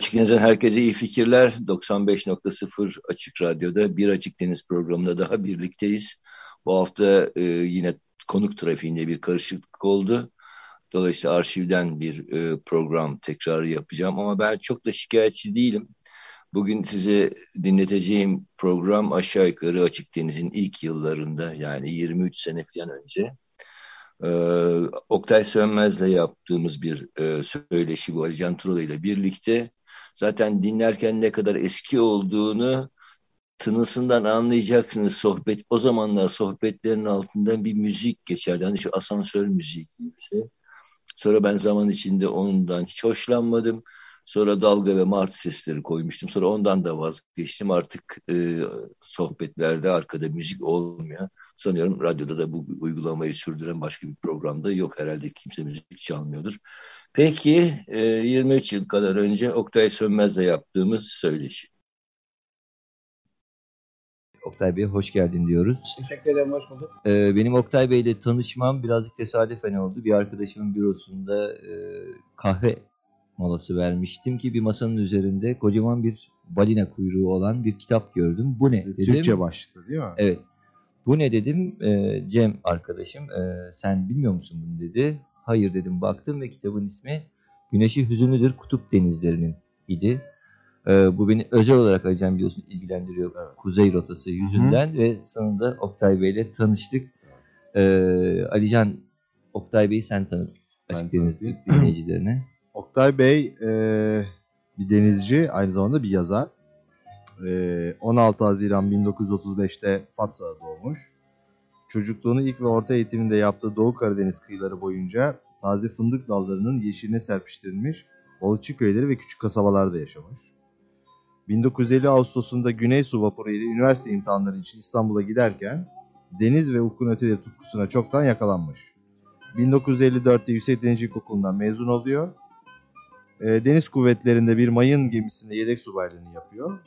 Açık Deniz'den herkese iyi fikirler. 95.0 Açık Radyo'da bir Açık Deniz programında daha birlikteyiz. Bu hafta e, yine konuk trafiğinde bir karışıklık oldu. Dolayısıyla arşivden bir e, program tekrarı yapacağım ama ben çok da şikayetçi değilim. Bugün size dinleteceğim program aşağı yukarı Açık Deniz'in ilk yıllarında yani 23 sene falan önce. Ee, Oktay Sönmez'le yaptığımız bir e, söyleşi bu Ali Can Turalı ile birlikte zaten dinlerken ne kadar eski olduğunu tınısından anlayacaksınız sohbet. O zamanlar sohbetlerin altından bir müzik geçerdi. Hani şu asansör müziği gibi bir şey. Sonra ben zaman içinde ondan hiç hoşlanmadım. Sonra dalga ve martı sesleri koymuştum. Sonra ondan da vazgeçtim. Artık e, sohbetlerde arkada müzik olmuyor. Sanıyorum radyoda da bu uygulamayı sürdüren başka bir programda yok. Herhalde kimse müzik çalmıyordur. Peki e, 23 yıl kadar önce Oktay Sönmez'le yaptığımız söyleşi. Oktay Bey hoş geldin diyoruz. Teşekkür ederim, hoş bulduk. Ee, benim Oktay Bey ile tanışmam birazcık tesadüfen oldu. Bir arkadaşımın bürosunda e, kahve molası vermiştim ki bir masanın üzerinde kocaman bir balina kuyruğu olan bir kitap gördüm. Bu ne dedim. Türkçe başlıklı değil mi? Evet. Bu ne dedim. E, Cem arkadaşım e, sen bilmiyor musun bunu dedi. Hayır dedim baktım ve kitabın ismi Güneşi Hüzünlüdür Kutup Denizlerinin idi. E, bu beni özel olarak Alican biliyorsun ilgilendiriyor. Evet. Kuzey rotası yüzünden ve sonunda Oktay Bey ile tanıştık. E, Alican Oktay Bey'i sen tanıt. Açık Deniz dinleyicilerine. Oktay Bey e, bir denizci, aynı zamanda bir yazar. E, 16 Haziran 1935'te Fatsa'da doğmuş. Çocukluğunu ilk ve orta eğitiminde yaptığı Doğu Karadeniz kıyıları boyunca taze fındık dallarının yeşiline serpiştirilmiş balıkçı köyleri ve küçük kasabalarda yaşamış. 1950 Ağustos'unda Güney Su vapuru ile üniversite imtihanları için İstanbul'a giderken deniz ve ufkun öteleri tutkusuna çoktan yakalanmış. 1954'te Yüksek Denizcilik Okulu'ndan mezun oluyor. E, Deniz Kuvvetleri'nde bir mayın gemisinde yedek subaylığını yapıyor.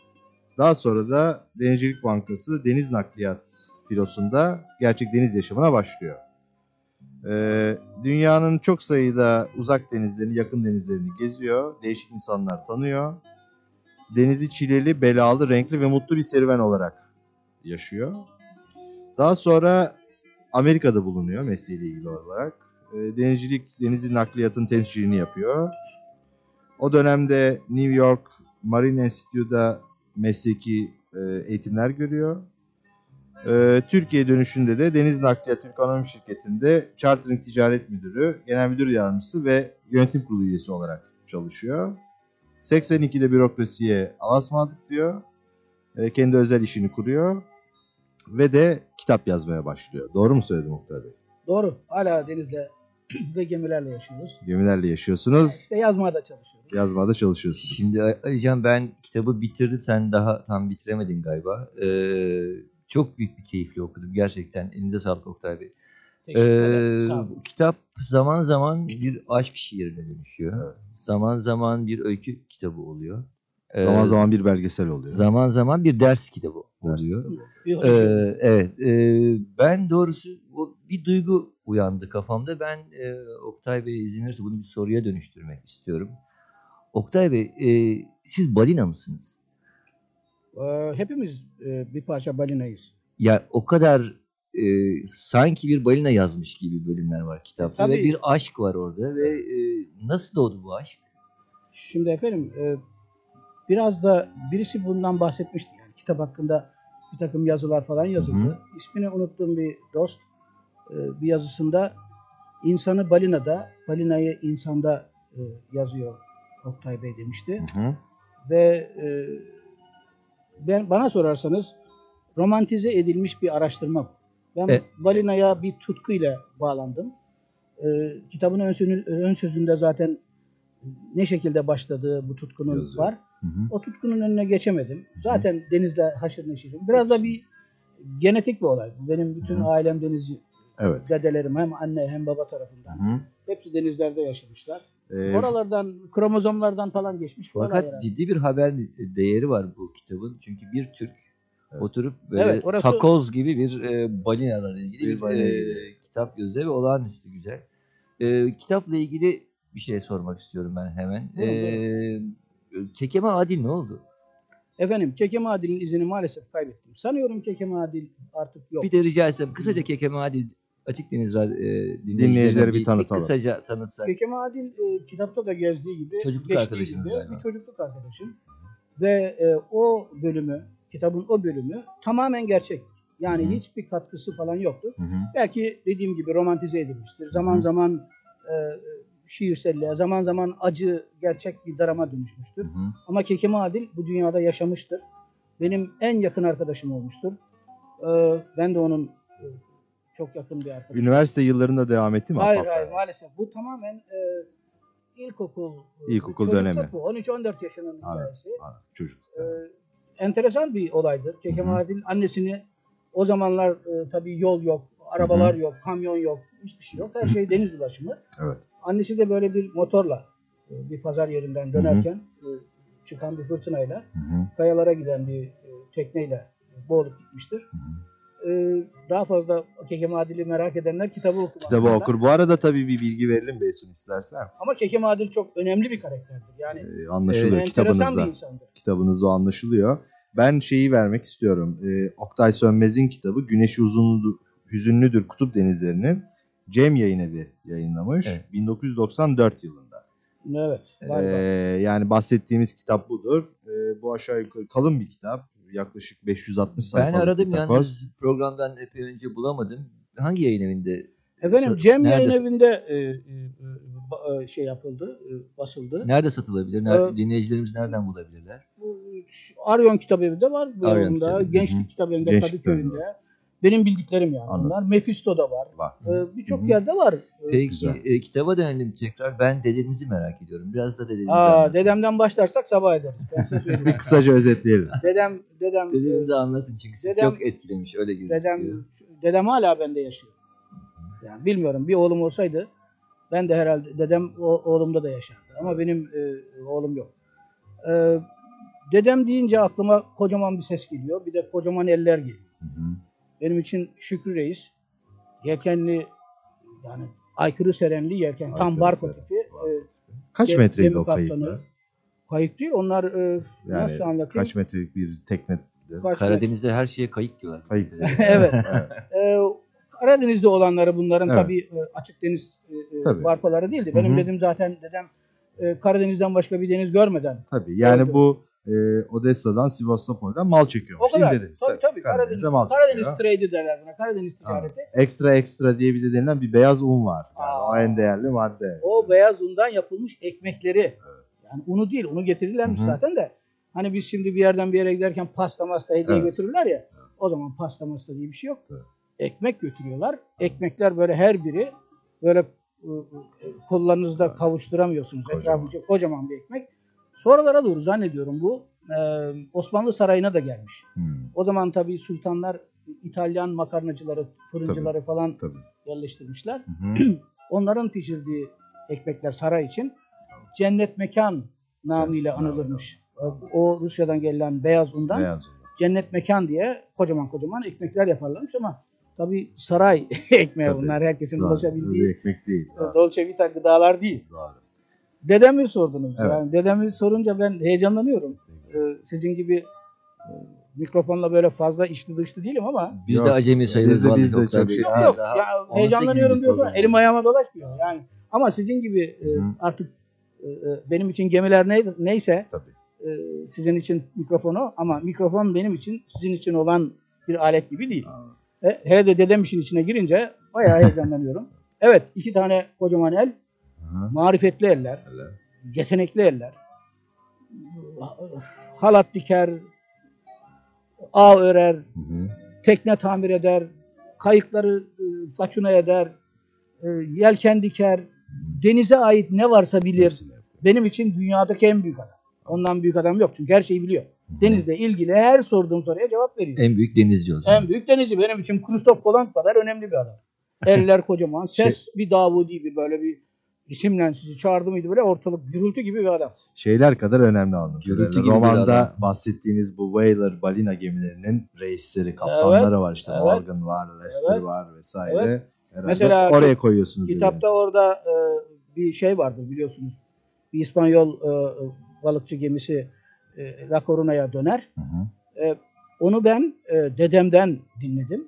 Daha sonra da Denizcilik Bankası Deniz Nakliyat filosunda gerçek deniz yaşamına başlıyor. E, dünyanın çok sayıda uzak denizlerini, yakın denizlerini geziyor. Değişik insanlar tanıyor. Denizi çileli, belalı, renkli ve mutlu bir serüven olarak yaşıyor. Daha sonra Amerika'da bulunuyor mesleğiyle ilgili olarak. E, denizcilik, denizli nakliyatın temsilciliğini yapıyor. O dönemde New York Marine Institute'da mesleki e, eğitimler görüyor. E, Türkiye dönüşünde de Deniz Nakliyat Türk Anonim Şirketi'nde Chartering Ticaret Müdürü, Genel Müdür Yardımcısı ve Yönetim Kurulu üyesi olarak çalışıyor. 82'de bürokrasiye alasmadık diyor. E, kendi özel işini kuruyor. Ve de kitap yazmaya başlıyor. Doğru mu söyledim Oktay Bey? Doğru, hala denizle ve gemilerle yaşıyoruz. Gemilerle yaşıyorsunuz. İşte yazmaya da çalışıyoruz. Yazmada çalışıyorsunuz. Şimdi Alican ben kitabı bitirdim. Sen daha tam bitiremedin galiba. Ee, çok büyük bir keyifle okudum. Gerçekten elinde sağlık Oktay Bey. Ee, kitap zaman zaman bir aşk şiirine dönüşüyor. Evet. Zaman zaman bir öykü kitabı oluyor. Ee, Zaman zaman bir belgesel oluyor. zaman zaman bir ders kitabı Ders oluyor. Bir Ee, evet. e, ben doğrusu bu bir duygu uyandı kafamda. Ben e, Oktay Bey izin verirse bunu bir soruya dönüştürmek istiyorum. Oktay Bey, e, siz balina mısınız? Ee, hepimiz e, bir parça balinayız. Ya o kadar e, sanki bir balina yazmış gibi bölümler var kitapta ve Tabii. bir aşk var orada ve e, nasıl doğdu bu aşk? Şimdi efendim e, biraz da birisi bundan bahsetmişti. Yani kitap hakkında bir takım yazılar falan yazıldı. Hı hı. İsmini unuttuğum bir dost e, bir yazısında insanı balinada, balinayı insanda e, yazıyor Oktay Bey demişti. Hı hı. Ve e, ben bana sorarsanız romantize edilmiş bir araştırma. Ben Evet. balinaya bir tutkuyla bağlandım. E, kitabın ön, sözü- ön sözünde zaten ne şekilde başladığı bu tutkunun Yazıyor. var. Hı hı. O tutkunun önüne geçemedim. Zaten denizle haşır neşirim. Biraz da bir genetik bir olay. Benim bütün Hı. ailem denizci. Evet. Dedelerim hem anne hem baba tarafından. Hı hı. Hepsi denizlerde yaşamışlar. Ee, Oralardan, kromozomlardan falan geçmiş. Fakat herhalde. ciddi bir haber değeri var bu kitabın. Çünkü bir Türk Evet. oturup böyle Evet, orası- takoz gibi bir e, balinalarla ilgili Bir bir, balina e, kitap yazıyor ve olağanüstü güzel. E, kitapla ilgili bir şey sormak istiyorum ben hemen. E, Kekeme Adil ne oldu? Efendim Kekeme Adil'in izini maalesef kaybettim. Sanıyorum Kekeme Adil artık yok. Bir de rica etsem kısaca Kekeme Adil Açık Deniz e, Dinleyicileri bir tanıtalım. kısaca tanıtsak. Kekeme Adil e, kitapta da gezdiği gibi Çocukluk arkadaşınız gibi galiba. bir çocukluk arkadaşım. Ve e, o bölümü, kitabın o bölümü tamamen gerçek. Yani Hı hı. hiçbir katkısı falan yoktur. Hı hı. Belki dediğim gibi romantize edilmiştir. Zaman Hı. zaman e, şiirselliğe, zaman zaman acı, gerçek bir drama dönüşmüştür. Hı hı. Ama Kekeme Adil bu dünyada yaşamıştır. Benim en yakın arkadaşım olmuştur. Ee, ben de onun e, çok yakın bir arkadaşım. Üniversite yıllarında devam etti mi? Hayır hayır maalesef. Bu tamamen e, ilkokul. e, İlkokul dönemi. Bu. 13-14 yaşının Evet. hikayesi. Çocuk. Ee, enteresan bir olaydır. Hı. Adil annesini o zamanlar e, tabii yol yok, arabalar yok, kamyon yok, hiçbir şey yok. Her şey deniz ulaşımı. Evet. Annesi de böyle bir motorla e, bir pazar yerinden dönerken e, çıkan bir fırtınayla Hı hı. kayalara giden bir e, tekneyle boğulup gitmiştir. Hı E, daha fazla Kekeme Adil'i merak edenler kitabı okumalılar. Kitabı okur. Bu arada tabii bir bilgi verelim Beysun istersen. Ama Kekeme Adil çok önemli bir karakterdir. Yani Ee, anlaşılıyor bir kitabınızda. Kitabınızda anlaşılıyor. Ben şeyi vermek istiyorum. Ee, Oktay Sönmez'in kitabı Güneşi Uzunludur, Hüzünlüdür Kutup Denizlerinin Cem Yayın Evi yayınlamış. Evet. 1994 yılında. Evet. Var, Ee, yani bahsettiğimiz kitap budur. Ee, bu aşağı yukarı kalın bir kitap. Yaklaşık 560 Ben sayfalık aradım yalnız programdan epey önce bulamadım. Hangi yayın evinde? Efendim Sa- Cem nerede- Yayın Evi'nde e, e, e, şey yapıldı, e, basıldı. Nerede satılabilir? Nerede, Ee, dinleyicilerimiz nereden bulabilirler? Bu, Aryon Kitabevi'nde var. Aryon Aryon Kitabevi, Gençlik hı. Kitabevi'nde, Gençlik Kadıköy'ünde. Benim bildiklerim yani Anladım. bunlar. Mephisto'da var. Var. E, Birçok yerde var. E, Peki güzel. e, kitaba dönelim tekrar. Ben dedenizi merak ediyorum. Biraz da dedenizi Aa, anlatın. dedemden başlarsak sabah ederiz. Ben size söyleyeyim. Bir kısaca özetleyelim. dedem, dedem, e, Dedenizi anlatın çünkü sizi Dedem- çok etkilemiş öyle gözüküyor. dedem, dedem hala bende yaşıyor. Yani bilmiyorum bir oğlum olsaydı ben de herhalde dedem o, oğlumda da yaşardı. Ama benim e, oğlum yok. E, dedem deyince aklıma kocaman bir ses geliyor. Bir de kocaman eller geliyor. Hı hı. Benim için Şükrü Reis yelkenli yani aykırı serenli yelken tam Aykırı barko seren. tipi. E, Kaç Gem- metreydi o kayıklar? kayık değil onlar e, Yani nasıl anlatayım? Kaç metrelik bir tekne? Kaç Karadeniz'de her şeye kayık diyorlar. Kayık. Evet. evet. Ee, Karadeniz'de olanları bunların Evet. tabii e, açık deniz e, e, Tabii. barkoları değildi. Benim hı. dedim zaten dedem e, Karadeniz'den başka bir deniz görmeden. Tabii. Yani Evet. bu e, Odessa'dan Sivastopol'dan mal çekiyormuş. O kadar. Dediniz? Tabii tabii. Karadeniz, Karadeniz çekiyor. trade'i derler buna. Karadeniz ticareti. Ekstra ekstra diye bir de denilen bir beyaz un var. Yani Aa. o en değerli madde. O beyaz undan yapılmış ekmekleri. Yani unu değil. Unu getirirlermiş Hı hı. zaten de. Hani biz şimdi bir yerden bir yere giderken pasta masta hediye Evet. götürürler ya. O zaman pasta masta diye bir şey yok. Evet. Ekmek götürüyorlar. Ekmekler böyle her biri böyle e, e, kollarınızda kavuşturamıyorsunuz. Kocaman. Etrafınca kocaman bir ekmek. Sonralara doğru zannediyorum bu e, Osmanlı Sarayı'na da gelmiş. Hmm, O zaman tabii sultanlar İtalyan makarnacıları, fırıncıları falan tabii. yerleştirmişler. Hı hı. Onların pişirdiği ekmekler saray için cennet mekan namıyla anılırmış. O Rusya'dan gelen beyaz undan beyaz cennet mekan diye kocaman kocaman ekmekler yaparlarmış ama tabii saray ekmeği Tabii. bunlar herkesin Doğru. ulaşabildiği ekmek değil. Dolce vita gıdalar değil. Doğru. Dedemi sordunuz. Evet. Yani dedemi sorunca ben heyecanlanıyorum. Ee, sizin gibi e, mikrofonla böyle fazla içli dışlı değilim ama Biz Yok. de acemi sayılırız. Biz de- biz de çok şey- Yok yok. Ya, 18. heyecanlanıyorum diyorsun. program. Elim ayağıma dolaşmıyor. Yani ama sizin gibi e, hı. artık e, e, benim için gemiler ne, neyse Tabii. e, sizin için mikrofonu ama mikrofon benim için sizin için olan bir alet gibi değil. E, hele de dedem işin içine girince bayağı heyecanlanıyorum. Evet iki tane kocaman el, Hı marifetli eller, Eller. yetenekli eller. Halat diker, ağ örer, Hı hı. tekne tamir eder, kayıkları e, façuna eder, e, yelken diker, denize ait ne varsa bilir. Benim için dünyadaki en büyük adam. Ondan büyük adam yok çünkü her şeyi biliyor. Denizle ilgili her sorduğum soruya cevap veriyor. En büyük denizci o zaman. En büyük denizci benim için Kristof Kolomb kadar önemli bir adam. Eller kocaman, ses bir Davudi gibi böyle bir isimle sizi çağırdı mıydı böyle ortalık gürültü gibi bir adam. Şeyler kadar önemli anlatıyor. Gürültü gibi bir Romanda adam. bahsettiğiniz bu whaler balina gemilerinin reisleri, kaptanları var işte. evet. Morgan var, Lester Evet. var vesaire. Evet. Herhalde Mesela oraya koyuyorsunuz. Kitapta dediğiniz. orada e, bir şey vardır biliyorsunuz. Bir İspanyol e, balıkçı gemisi e, La Coruña'ya döner. Hı hı. E, onu ben e, dedemden dinledim.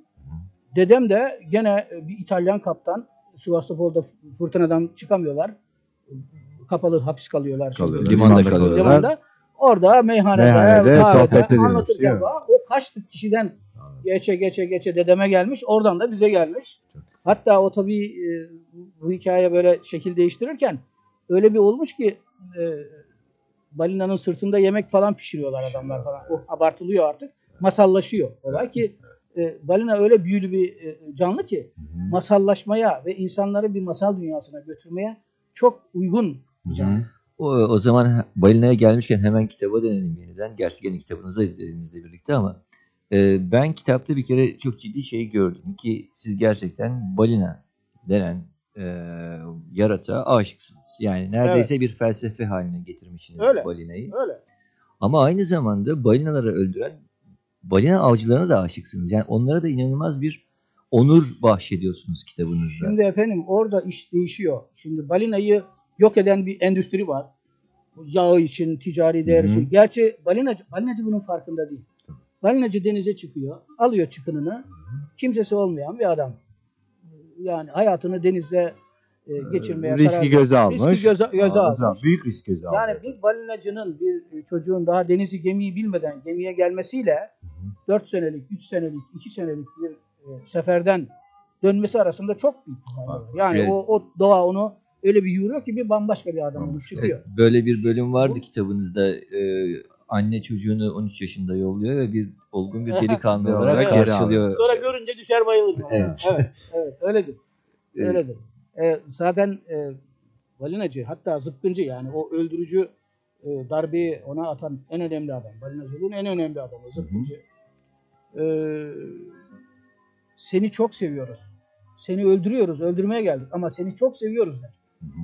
Dedem de gene e, bir İtalyan kaptan Sivastopol'da fırtınadan çıkamıyorlar. Kapalı hapis kalıyorlar. Kalıyorlar, Limanda limanda kalıyorlar. Limanda. Orada meyhanede, Meyhanede kahvede sohbet edilmiş, anlatırken o kaç kişiden geçe geçe geçe dedeme gelmiş. Oradan da bize gelmiş. Hatta o tabii e, bu hikaye böyle şekil değiştirirken öyle bir olmuş ki e, balinanın sırtında yemek falan pişiriyorlar adamlar falan. O abartılıyor artık. Masallaşıyor olay ki e, balina öyle büyülü bir e, canlı ki Hı hı. masallaşmaya ve insanları bir masal dünyasına götürmeye çok uygun bir canlı. O, o zaman balinaya gelmişken hemen kitaba dönelim yeniden. Gerçi gene kitabınızda dediğinizle birlikte ama e, ben kitapta bir kere çok ciddi şey gördüm ki siz gerçekten balina denen e, yaratığa aşıksınız. Yani neredeyse bir felsefe haline getirmişsiniz Öyle. balinayı. Öyle. Ama aynı zamanda balinaları öldüren balina avcılarına da aşıksınız. Yani onlara da inanılmaz bir onur bahşediyorsunuz kitabınızda. Şimdi efendim orada iş değişiyor. Şimdi balinayı yok eden bir endüstri var. Yağı için, ticari değer için. Gerçi balinacı, balinacı bunun farkında değil. Balinacı denize çıkıyor, alıyor çıkınını. Kimsesi olmayan bir adam. Yani hayatını denizde e, geçirmeye riski karar göze almış. Riski göze, göze Aa, almış. Büyük risk göze almış. Yani bir balinacının, bir çocuğun daha denizi gemiyi bilmeden gemiye gelmesiyle 4 senelik, 3 senelik, 2 senelik bir e, seferden dönmesi arasında çok büyük bir fark var. Yani Evet. o, o doğa onu öyle bir yoruyor ki bir bambaşka bir adam Bambaşka. çıkıyor. Evet, böyle bir bölüm vardı kitabınızda. Ee, anne çocuğunu 13 yaşında yolluyor ve bir olgun bir delikanlı Evet, olarak geri karşılıyor. Sonra görünce düşer bayılır. Evet. evet, evet öyledir. Evet. Öyledir. E, zaten e, balinacı hatta zıpkıncı yani o öldürücü e, darbeyi ona atan en önemli adam. Balinacılığın en önemli adamı zıpkıncı. E, seni çok seviyoruz. Seni öldürüyoruz, öldürmeye geldik ama seni çok seviyoruz der.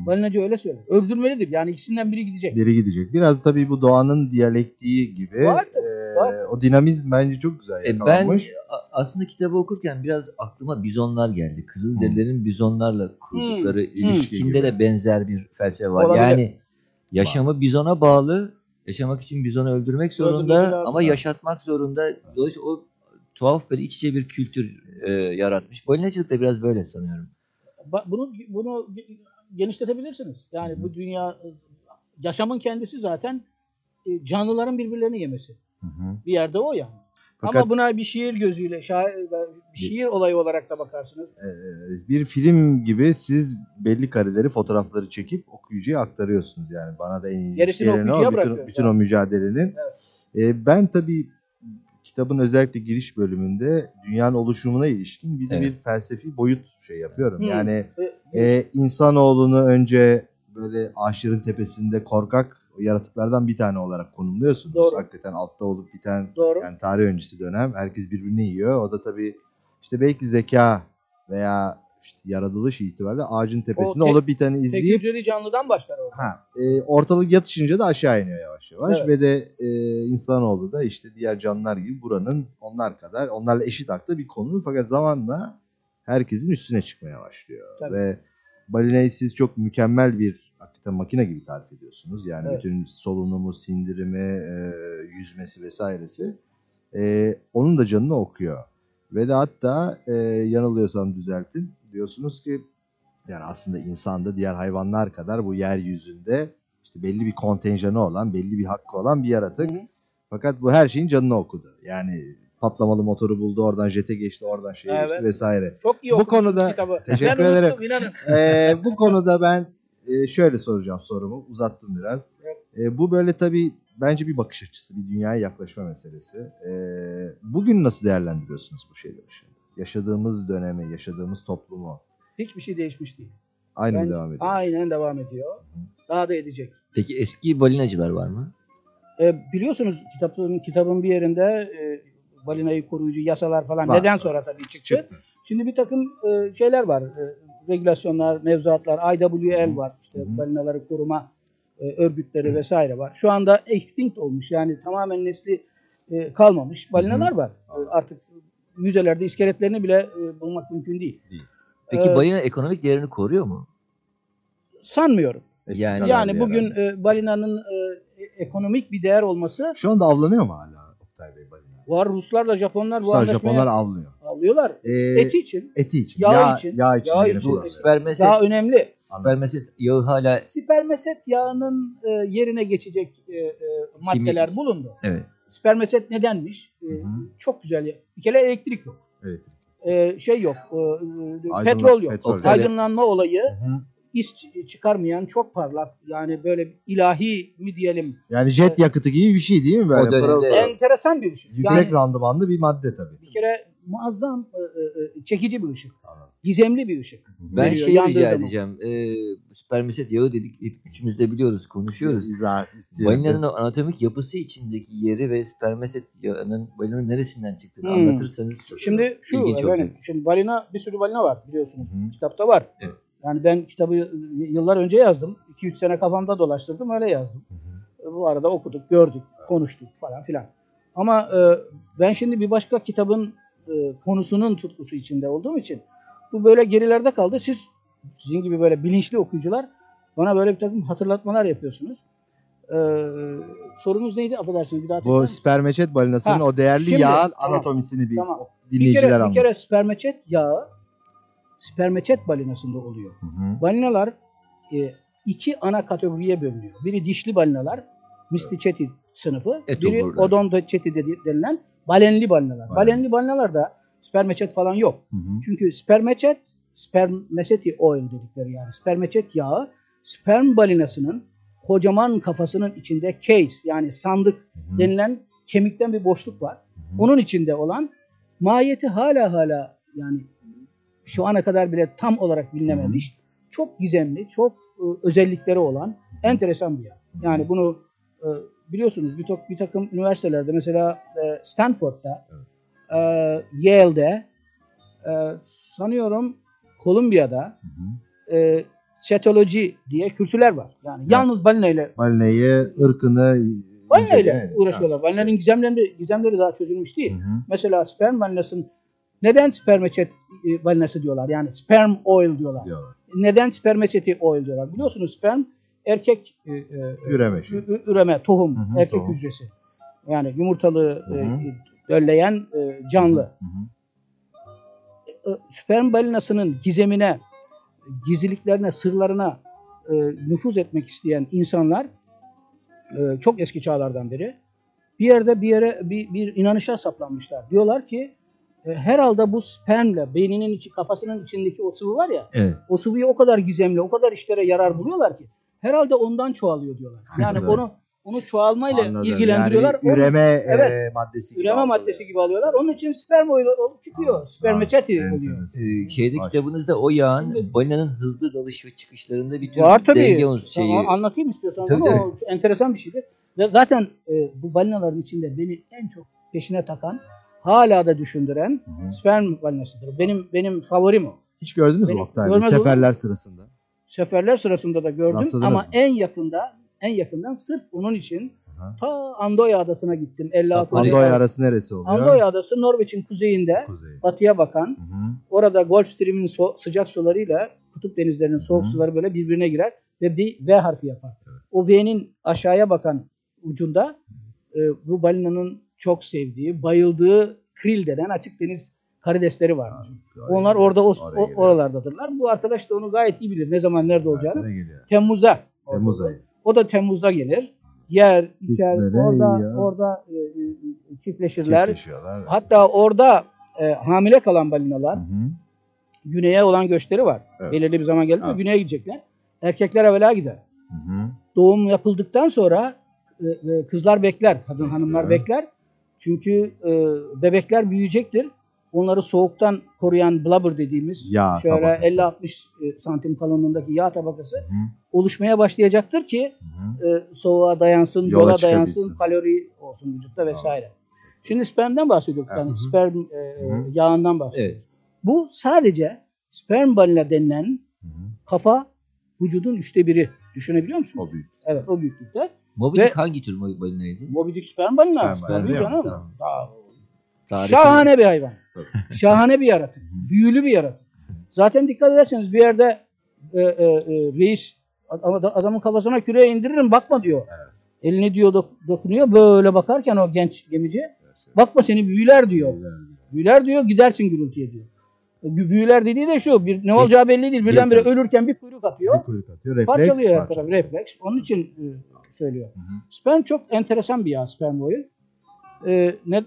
Balinacı öyle söyler. Öldürmelidir yani ikisinden biri gidecek. Biri gidecek. Biraz tabii bu doğanın diyalektiği gibi. Var tabii, var. O dinamizm bence çok güzel E, ben yakalanmış. aslında kitabı okurken biraz aklıma bizonlar geldi. Kızılderililerin bizonlarla kurdukları Hmm. ilişkinde gibi. de benzer bir felsefe var. Olabilir. Yani yaşamı bizona bağlı, yaşamak için bizonu öldürmek zorunda ama yaşatmak zorunda. Dolayısıyla o tuhaf böyle iç içe bir kültür e, yaratmış. Balinacılık da biraz böyle sanıyorum. Bunu bunu genişletebilirsiniz. Yani bu dünya yaşamın kendisi zaten e, canlıların birbirlerini yemesi. Hı hı. Bir yerde o yani. Fakat Ama buna bir şiir gözüyle, şair, bir şiir olayı olarak da bakarsınız. e, bir film gibi siz belli kareleri, fotoğrafları çekip okuyucuya aktarıyorsunuz. Yani bana da en iyi gelen o. Bütün, bütün o mücadelenin. E, ben tabii kitabın özellikle giriş bölümünde dünyanın oluşumuna ilişkin bir de Evet. bir felsefi boyut şey yapıyorum. Hı. Yani E, e, insanoğlunu önce böyle ağaçların tepesinde korkak yaratıklardan bir tane olarak konumluyorsunuz. Doğru. Hakikaten altta olup biten Doğru. yani tarih öncesi dönem herkes birbirini yiyor. O da tabii işte belki zeka veya işte yaratılış itibariyle ağacın tepesinde O tek- olup biteni Tek izleyip hücreli canlıdan başlar o. ha, e, ortalık yatışınca da aşağı iniyor yavaş yavaş Evet. ve de e, insanoğlu da işte diğer canlılar gibi buranın onlar kadar onlarla eşit hakta bir konu fakat zamanla herkesin üstüne çıkmaya başlıyor. Tabii. Ve balinayı siz çok mükemmel bir hakikaten makine gibi tarif ediyorsunuz. Yani Evet. bütün solunumu, sindirimi, e, yüzmesi vesairesi. E, onun da canını okuyor. Ve de hatta e, yanılıyorsam düzeltin. Diyorsunuz ki yani aslında insan da diğer hayvanlar kadar bu yeryüzünde işte belli bir kontenjanı olan, belli bir hakkı olan bir yaratık. Hı hı. Fakat bu her şeyin canını okudu. Yani patlamalı motoru buldu, oradan jete geçti, oradan şeye Evet. geçti vesaire. Çok iyi Bu konuda- kitabı. Teşekkür Ben ederim. unuttum. Ee, bu konuda ben e, şöyle soracağım sorumu. Uzattım biraz. E, bu böyle tabii bence bir bakış açısı, bir dünyaya yaklaşma meselesi. E, bugün nasıl değerlendiriyorsunuz bu şeyleri? şimdi? Yaşadığımız dönemi, yaşadığımız toplumu. Hiçbir şey değişmiş değil. Aynı Ben- mı devam ediyor? Aynen devam ediyor. Daha da edecek. Peki eski balinacılar var mı? E, biliyorsunuz kitabın kitabın bir yerinde e, balinayı koruyucu yasalar falan Var, neden var. sonra tabii çıktı. Çıktı. Şimdi bir takım e, şeyler var. E, regülasyonlar, mevzuatlar, IWL var. İşte Hı hı. balinaları koruma e, örgütleri vesaire var. Şu anda extinct olmuş. Yani tamamen nesli e, kalmamış balinalar var. E, artık müzelerde iskeletlerini bile e, bulmak mümkün değil. Peki Ee, balina ekonomik değerini koruyor mu? Sanmıyorum. Eski yani- Yani değil bugün e, balinanın e, ekonomik bir değer olması Şu anda avlanıyor mu hala Oktay Bey balina? var. Ruslarla Japonlar bu Ruslar, anlaşmaya Japonlar avlıyor. Alıyorlar. Ee, Eti için. eti için. Yağ yağ, için. Yağ için. Yağ için. Bu spermeset, Daha önemli. spermeset yağı hala Spermeset yağının e, yerine geçecek e, e, maddeler Kimik. bulundu. evet. Spermeset nedenmiş? E, çok güzel. Bir kere elektrik yok. Evet. E, şey yok. e, e, Aydınlan- petrol yok. petrol. Aydınlanma olayı Hı hı. is ç- çıkarmayan çok parlak yani böyle ilahi mi diyelim Yani jet yakıtı gibi bir şey değil mi böyle? O dönemde- enteresan bir ışık. Yüksek Yani randımanlı bir madde tabii. bir kere muazzam e, e, e, çekici bir ışık. Anladım. Gizemli bir ışık. Ben Veriyor, şey rica zaman. edeceğim. Ee, spermeset yağı dedik. Üçümüz de biliyoruz, konuşuyoruz. İzah. Balinanın anatomik yapısı içindeki yeri ve spermeset yağının balinanın neresinden çıktığını Hmm. anlatırsanız Şimdi şu efendim, şimdi balina bir sürü balina var biliyorsunuz. Hı. Kitapta var. Evet. Yani ben kitabı yıllar önce yazdım. 2-3 sene kafamda dolaştırdım öyle yazdım. Hı Bu arada okuduk, gördük, konuştuk falan filan. Ama e, ben şimdi bir başka kitabın e, konusunun tutkusu içinde olduğum için bu böyle gerilerde kaldı. Siz sizin gibi böyle bilinçli okuyucular bana böyle bir takım hatırlatmalar yapıyorsunuz. E, sorunuz neydi? Affedersiniz bir daha. Bu spermeçet balinasının Ha, o değerli şimdi- tamam, anatomisini bir tamam. bir dinleyiciler kere, bir anlasın. kere spermeçet yağı spermeçet balinasında oluyor. Hı hı. Balinalar e, iki ana kategoriye bölünüyor. Biri dişli balinalar, Mysticeti sınıfı. Biri Etoburlar. Odontoceti dedi- denilen balenli balinalar. Balen. Balenli balinalarda spermeçet falan yok. Hı hı. Çünkü spermeçet, spermaceti oil dedikleri yani spermeçet yağı sperm balinasının kocaman kafasının içinde case yani sandık Hı hı. denilen kemikten bir boşluk var. Onun içinde olan mahiyeti hala hala yani şu ana kadar bile tam olarak bilinememiş. Çok gizemli, çok e, özellikleri olan enteresan bir yer. Yani bunu e, biliyorsunuz bir, bir takım üniversitelerde mesela e, Stanford'da, e, Yale'de, e, sanıyorum Columbia'da Hı hı. e, cetoloji diye kürsüler var. Yani yalnız balina ile Balinayı, ırkını balina ile Evet. uğraşıyorlar. Balinanın gizemleri, gizemleri daha çözülmüş Hı değil. hı. Mesela sperm balinasının neden spermeçet e, balinası diyorlar? Yani sperm oil diyorlar. Diyorlar. Neden spermeçeti oil diyorlar? Biliyorsunuz sperm erkek e, e, Üreme şey. ü- üreme, tohum, Hı hı, erkek tohum. hücresi. Yani yumurtalı Hı e, hı. dölleyen e, canlı. Hı hı. E, sperm balinasının gizemine, gizliliklerine, sırlarına e, nüfuz etmek isteyen insanlar e, çok eski çağlardan beri bir yerde bir yere bir, bir inanışa saplanmışlar. Diyorlar ki e, herhalde bu spermle beyninin içi kafasının içindeki o sıvı var ya Evet. o sıvıyı o kadar gizemli, o kadar işlere yarar buluyorlar ki herhalde ondan çoğalıyor diyorlar. Yani Evet. onu onu çoğalmayla Anladım. ilgilendiriyorlar. Yani Onu üreme Evet. e, maddesi gibi. üreme algılıyor. maddesi gibi alıyorlar. Onun için sperm oil olup çıkıyor. Spermeçeti Evet, oluyor. evet. Ee, şeyde Baş- kitabınızda o yağın balinanın hızlı dalış ve çıkışlarında bir tür Var tabii. denge unsuru şeyi. Tamam, anlatayım istiyorsan. Tabii, ama o enteresan bir şeydir. Ve zaten e, bu balinaların içinde beni en çok peşine takan, hala da düşündüren Hı hı. sperm balinasıdır. Benim benim favorim o. Hiç gördünüz mü Oktay Bey? Seferler sırasında. Seferler sırasında da gördüm Rastladınız ama mı? en yakında en yakından sırf onun için ta Andoya Adası'na gittim. 56 Safari. Andoya arası neresi oluyor? Andoya Adası Norveç'in kuzeyinde Kuzey. batıya bakan Hı hı. Orada Gulf Stream'in so- sıcak sularıyla kutup denizlerinin soğuk Hı. suları böyle birbirine girer ve bir V harfi yapar. O V'nin aşağıya bakan ucunda e, bu balinanın çok sevdiği, bayıldığı krill denen açık deniz karidesleri vardır. Onlar orada o, Oraya o- oralardadırlar. Bu arkadaş da onu gayet iyi bilir. Ne zaman nerede olacağını. Temmuz'da. Temmuz ayı. O da Temmuz'da gelir. Yer, içer, Bitmene orada ya. orada e, e, çiftleşirler. Çiftleşiyorlar. Hatta orada e, hamile kalan balinalar Hı hı. güneye olan göçleri var. Evet. Belirli bir zaman geldi mi güneye gidecekler. Erkekler evvela gider. Hı hı. Doğum yapıldıktan sonra e, e, kızlar bekler, kadın hanımlar Evet. bekler. Çünkü e, bebekler büyüyecektir. Onları soğuktan koruyan blubber dediğimiz Yağ şöyle tabakası. 50-60 e, santim kalınlığındaki yağ tabakası Hı. oluşmaya başlayacaktır ki Hı e, soğuğa dayansın, Yola yola, çıkabilsin. dayansın, kalori olsun vücutta vesaire. Şimdi spermden bahsediyorduk. Evet. Yani sperm e, Hı yağından bahsediyoruz. Evet. Bu sadece sperm balina denilen Hı kafa vücudun üçte biri. Düşünebiliyor musun? O büyük. Evet o büyüklükte. Moby Ve- Dick hangi tür balinaydı? Moby Dick sperm balina. Sperm Tabii balina, canım. tamam. Daha- Şahane bir hayvan. Şahane bir yaratık. Büyülü bir yaratık. Zaten dikkat ederseniz bir yerde e, e, e, reis ad- adamın kafasına küreği indiririm bakma diyor. Evet. Elini diyor dok- dokunuyor böyle bakarken o genç gemici bakma seni büyüler diyor. Büyüler diyor gidersin gürültüye diyor. E, bü- Büyüler dediği de şu bir, ne olacağı belli değil. Birdenbire ölürken bir kuyruk atıyor. Bir kuyruk atıyor. Refleks. Parçalıyor her tarafı refleks. Onun için e, söylüyor. Hı hı. Sperm çok enteresan bir yağ sperm oil. E, ne,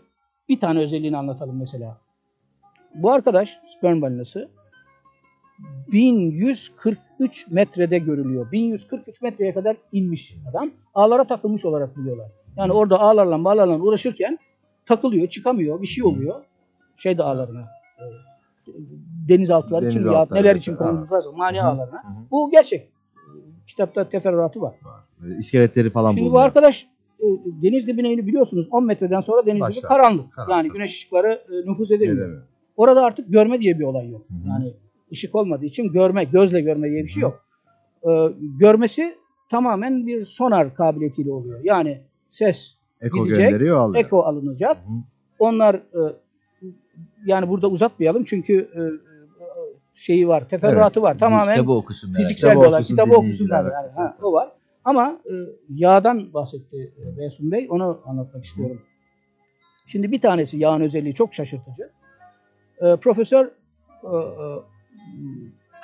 bir tane özelliğini anlatalım mesela. Bu arkadaş sperm balinası 1143 metrede görülüyor. 1143 metreye kadar inmiş adam. Ağlara takılmış olarak biliyorlar. Yani orada ağlarla bağlarla uğraşırken takılıyor, çıkamıyor, bir şey oluyor. Şeyde ağlarına. e, Denizaltılar için ya neler için konulursa mani ağlarına. Hı hı. Bu gerçek. Kitapta teferruatı var. Böyle İskeletleri falan Şimdi bu bulunuyor. arkadaş e, deniz dibine inip biliyorsunuz 10 metreden sonra deniz dibi karanlık. Karanlık. Yani güneş ışıkları e, nüfuz edemiyor. Edemiyor. Orada artık görme diye bir olay yok. Hı hı. Yani ışık olmadığı için görme, gözle görme diye bir şey yok. Ee, görmesi tamamen bir sonar kabiliyetiyle oluyor. Yani ses, Eko Gidecek, gönderiyor alıyor. eko alınacak. Hı hı. Onlar e, yani burada uzatmayalım çünkü e, e, şeyi var, teferruatı var. Tamamen Kitabı okusun merak fiziksel Kitabı olay. okusun Kitabı okusunlar. Yani. Ha, o var. Ama e, yağdan bahsetti e, Beysun Bey. Onu anlatmak istiyorum. Şimdi bir tanesi yağın özelliği çok şaşırtıcı. E, Profesör e, e,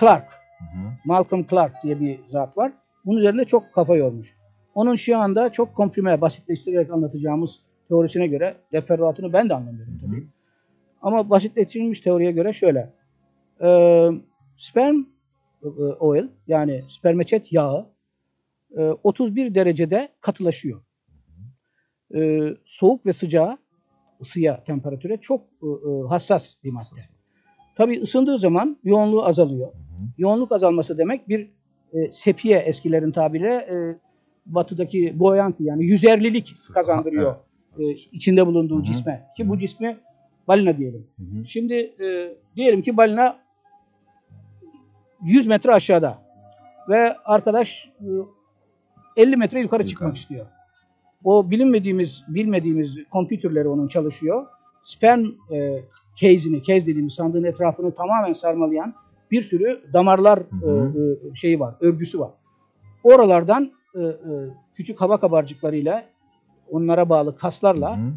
Clark, Hı hı. Malcolm Clark diye bir zat var. Bunun üzerine çok kafa yormuş. Onun şu anda çok komprime, basitleştirerek anlatacağımız teorisine göre, referatını ben de anlamıyorum Hı tabii. hı. Ama basitleştirilmiş teoriye göre şöyle. Ee, sperm e, oil yani spermeçet yağı e, 31 derecede katılaşıyor. Ee, soğuk ve sıcağa, ısıya, temperatüre çok e, e, hassas bir madde. Tabii ısındığı zaman yoğunluğu azalıyor. Hı hı. Yoğunluk azalması demek bir e, sepiye eskilerin tabiriyle e, batıdaki buoyanti yani yüzerlilik kazandırıyor e, içinde bulunduğu Hı hı. cisme. Ki bu cismi balina diyelim. Hı hı. Şimdi e, diyelim ki balina 100 metre aşağıda ve arkadaş e, 50 metre yukarı çıkmak Yukarı. istiyor. O bilinmediğimiz, bilmediğimiz kompütürleri onun çalışıyor. Sperm e, case'ini, case dediğimiz sandığın etrafını tamamen sarmalayan bir sürü damarlar Hı hı. e, e, şeyi var, örgüsü var. Oralardan e, e, küçük hava kabarcıklarıyla onlara bağlı kaslarla Hı hı.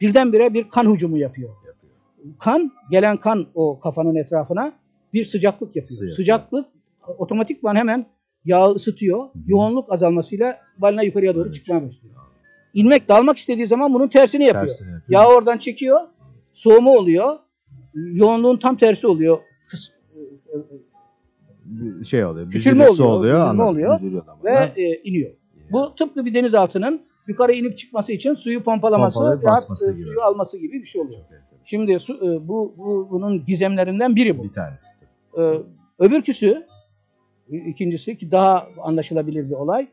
birdenbire bir kan hücumu yapıyor. Yapıyor. Kan, gelen kan o kafanın etrafına bir sıcaklık yapıyor. Yapıyor. Sıcaklık otomatikman hemen yağı ısıtıyor. hı. Yoğunluk azalmasıyla balina yukarıya doğru Evet. çıkmaya başlıyor. İnmek, dalmak istediği zaman bunun tersini yapıyor. Tersini yapıyor. Yağı oradan çekiyor, soğuma oluyor. Yoğunluğun tam tersi oluyor. Kıs- şey oluyor. Küçülme oluyor, oluyor. anladım. oluyor ve e, iniyor. Bu tıpkı bir denizaltının yukarı inip çıkması için suyu pompalaması Pompalayıp basması e, gibi. suyu alması gibi bir şey oluyor. Şimdi su, e, bu, bu bunun gizemlerinden biri bu. Bir tanesi. Ee, öbürküsü, ikincisi ki daha anlaşılabilir bir olay.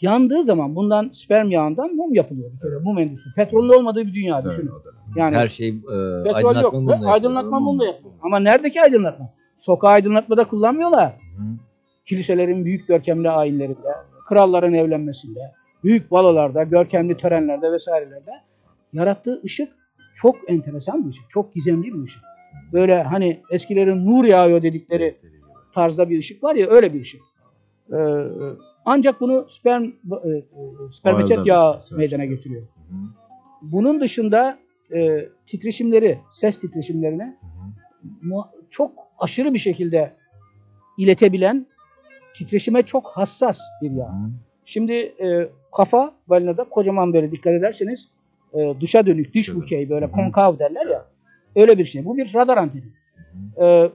Yandığı zaman bundan sperm yağından mum yapılıyor bir kere. Mum endüstrisi. Petrolün olmadığı bir dünya düşünün. Yani Her şey e, petrol yok. mumla yapılıyor. aydınlatma mumla yapılıyor. Ama neredeki aydınlatma? Sokağı aydınlatmada kullanmıyorlar. Hı hı. Kiliselerin büyük görkemli ayinlerinde, kralların evlenmesinde, büyük balolarda, görkemli törenlerde vesairelerde yarattığı ışık çok enteresan bir ışık. Çok gizemli bir ışık. Böyle hani eskilerin nur yağıyor dedikleri. Tarzda bir ışık var ya öyle bir ışık. Ee, ancak bunu sperm e, e, spermacet yağı da- meydana getiriyor. Hı hı. Bunun dışında e, titreşimleri, ses hı. mu- çok aşırı bir şekilde iletebilen, titreşime çok hassas bir yağ. Hı. Şimdi e, kafa balinada kocaman böyle dikkat ederseniz e, dışa dönük, diş bükey böyle konkav derler ya. Öyle bir şey. Bu bir radar anteni. E,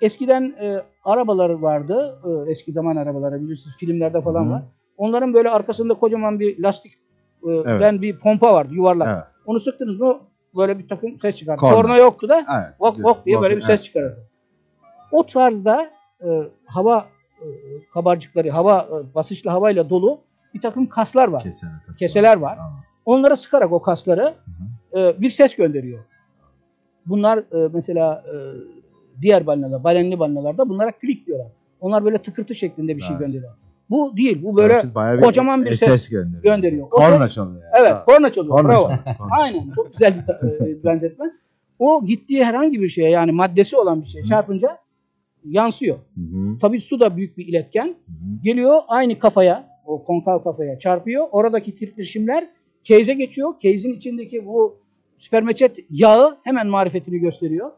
eskiden e, arabalar vardı. E, eski zaman arabaları bilirsiniz filmlerde falan Hı hı. var. Onların böyle arkasında kocaman bir lastik e, Evet. den bir pompa vardı yuvarlak. Evet. Onu sıktınız mı böyle bir takım ses çıkardı. Korna. Korna yoktu da Evet. vok vok diye böyle bir ses Evet. çıkarırdı. O tarzda e, hava e, kabarcıkları, hava e, basınçlı havayla dolu bir takım kaslar var. Keseler, keseler. Keseler var. Tamam. Onlara sıkarak o kasları e, bir ses gönderiyor. Bunlar e, mesela e, diğer balinalar, balenli balinalarda bunlara klik diyorlar. Onlar böyle tıkırtı şeklinde bir şey Evet. gönderiyor. Bu değil. Bu böyle bayağı kocaman bir ses gönderiyor. gönderiyor. O Korna ses- çalıyor. yani. Evet, korna çalıyor. korna Bravo. çalıyor, korna Aynen. Çok güzel bir e, benzetme. O gittiği herhangi bir şeye yani maddesi olan bir şeye çarpınca yansıyor. Hı hı, Tabii su da büyük bir iletken. hı hı. Geliyor aynı kafaya, o konkav kafaya çarpıyor. Oradaki titreşimler case'e geçiyor. Case'in içindeki bu spermeçet yağı hemen marifetini gösteriyor.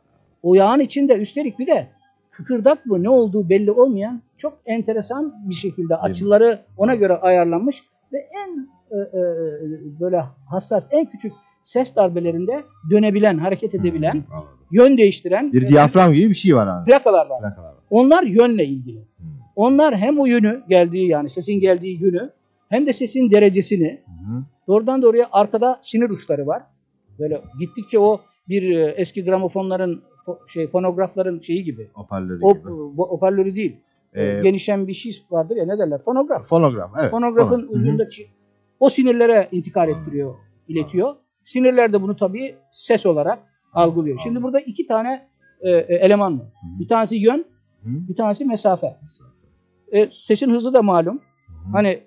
O yağın içinde üstelik bir de kıkırdak mı ne olduğu belli olmayan çok enteresan bir şekilde açıları ona göre ayarlanmış ve en e, e, böyle hassas en küçük ses darbelerinde dönebilen, hareket edebilen, anladım. yön değiştiren Bir diyafram gibi bir şey var abi. plakalar var. Plakalar var. Onlar yönle ilgili. Hı. Onlar hem o yönü geldiği yani sesin geldiği yönü hem de sesin derecesini hı. doğrudan doğruya arkada sinir uçları var. Böyle gittikçe o bir e, eski gramofonların fo- şey fonografların şeyi gibi. Hoparlörü O gibi. hoparlörü değil. Ee, Genişen bir şey vardır ya ne derler? Fonograf. fonograf. Evet. Fonografın fonograf. Ucundaki o sinirlere intikal ettiriyor, iletiyor. Sinirler de bunu tabii ses olarak algılıyor. Şimdi Anladım. burada iki tane e, e, eleman var. Hı. Bir tanesi yön, Hı. bir tanesi mesafe. Mesela. E, sesin hızı da malum. Hı. Hani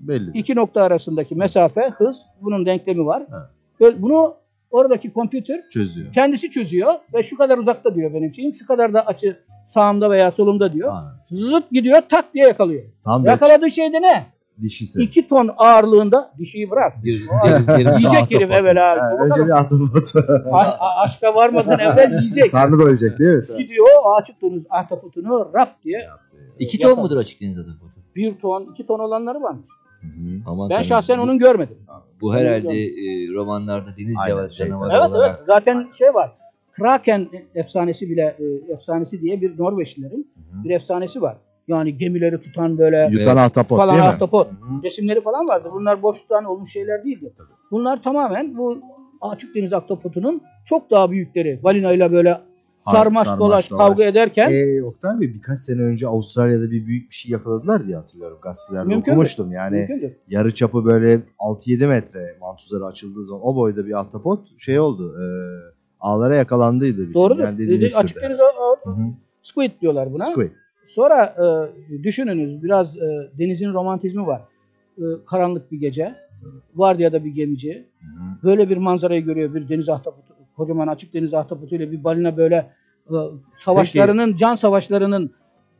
belli. iki nokta arasındaki mesafe, hız, bunun denklemi var. Evet. Ve bunu oradaki kompütür çözüyor. kendisi çözüyor ve şu kadar uzakta diyor benim şeyim, şu kadar da açı sağımda veya solumda diyor. Aynen. Zıt gidiyor tak diye yakalıyor. Tam bir Yakaladığı şey de ne? dişisi. 2 ton ağırlığında dişiyi bırak. Bir, bir, bir, Yiyecek herif evvela. Ha, önce bir ahtapot. A- a- aşka varmadan evvel yiyecek. Karnı doyacak değil mi? Gidiyor ağaç tuttuğunuz ahtapotunu rap diye İki ton mudur açık deniz ahtapotı? bir ton, iki ton olanları var. Hı hı. Aman Ben tanrım. şahsen onun görmedim. Bu herhalde e, romanlarda deniz Aynen, ceva- şey, canavarı Evet olarak. evet zaten şey var. Kraken efsanesi bile e, efsanesi diye bir Norveçlilerin Hı hı. bir efsanesi var. Yani gemileri tutan böyle Yutan ahtapot falan değil mi? ahtapot. Hı hı. Resimleri falan vardı. Bunlar boşluktan olmuş şeyler değildi. Bunlar tamamen bu açık deniz ahtapotunun çok daha büyükleri. Balinayla böyle Har- sarmaş dolaş kavga ederken Ee, Oktay Bey birkaç sene önce Avustralya'da bir büyük bir şey yakaladılar diye hatırlıyorum. Gazetelerde Mümkündür. okumuştum. Yani mümkündür. yarı çapı böyle 6-7 metre mantuzları açıldığı zaman o boyda bir ahtapot şey oldu. E, ağlara yakalandıydı. Bir Doğrudur. Yani dediğiniz Açık deniz Hı hı. squid diyorlar buna. Squid. Sonra e, düşününüz biraz e, denizin romantizmi var. E, karanlık bir gece. Vardiyada bir gemici. Hı hı. Böyle bir manzarayı görüyor. Bir deniz ahtapotu, kocaman açık deniz ahtapotuyla bir balina böyle e, savaşlarının, can savaşlarının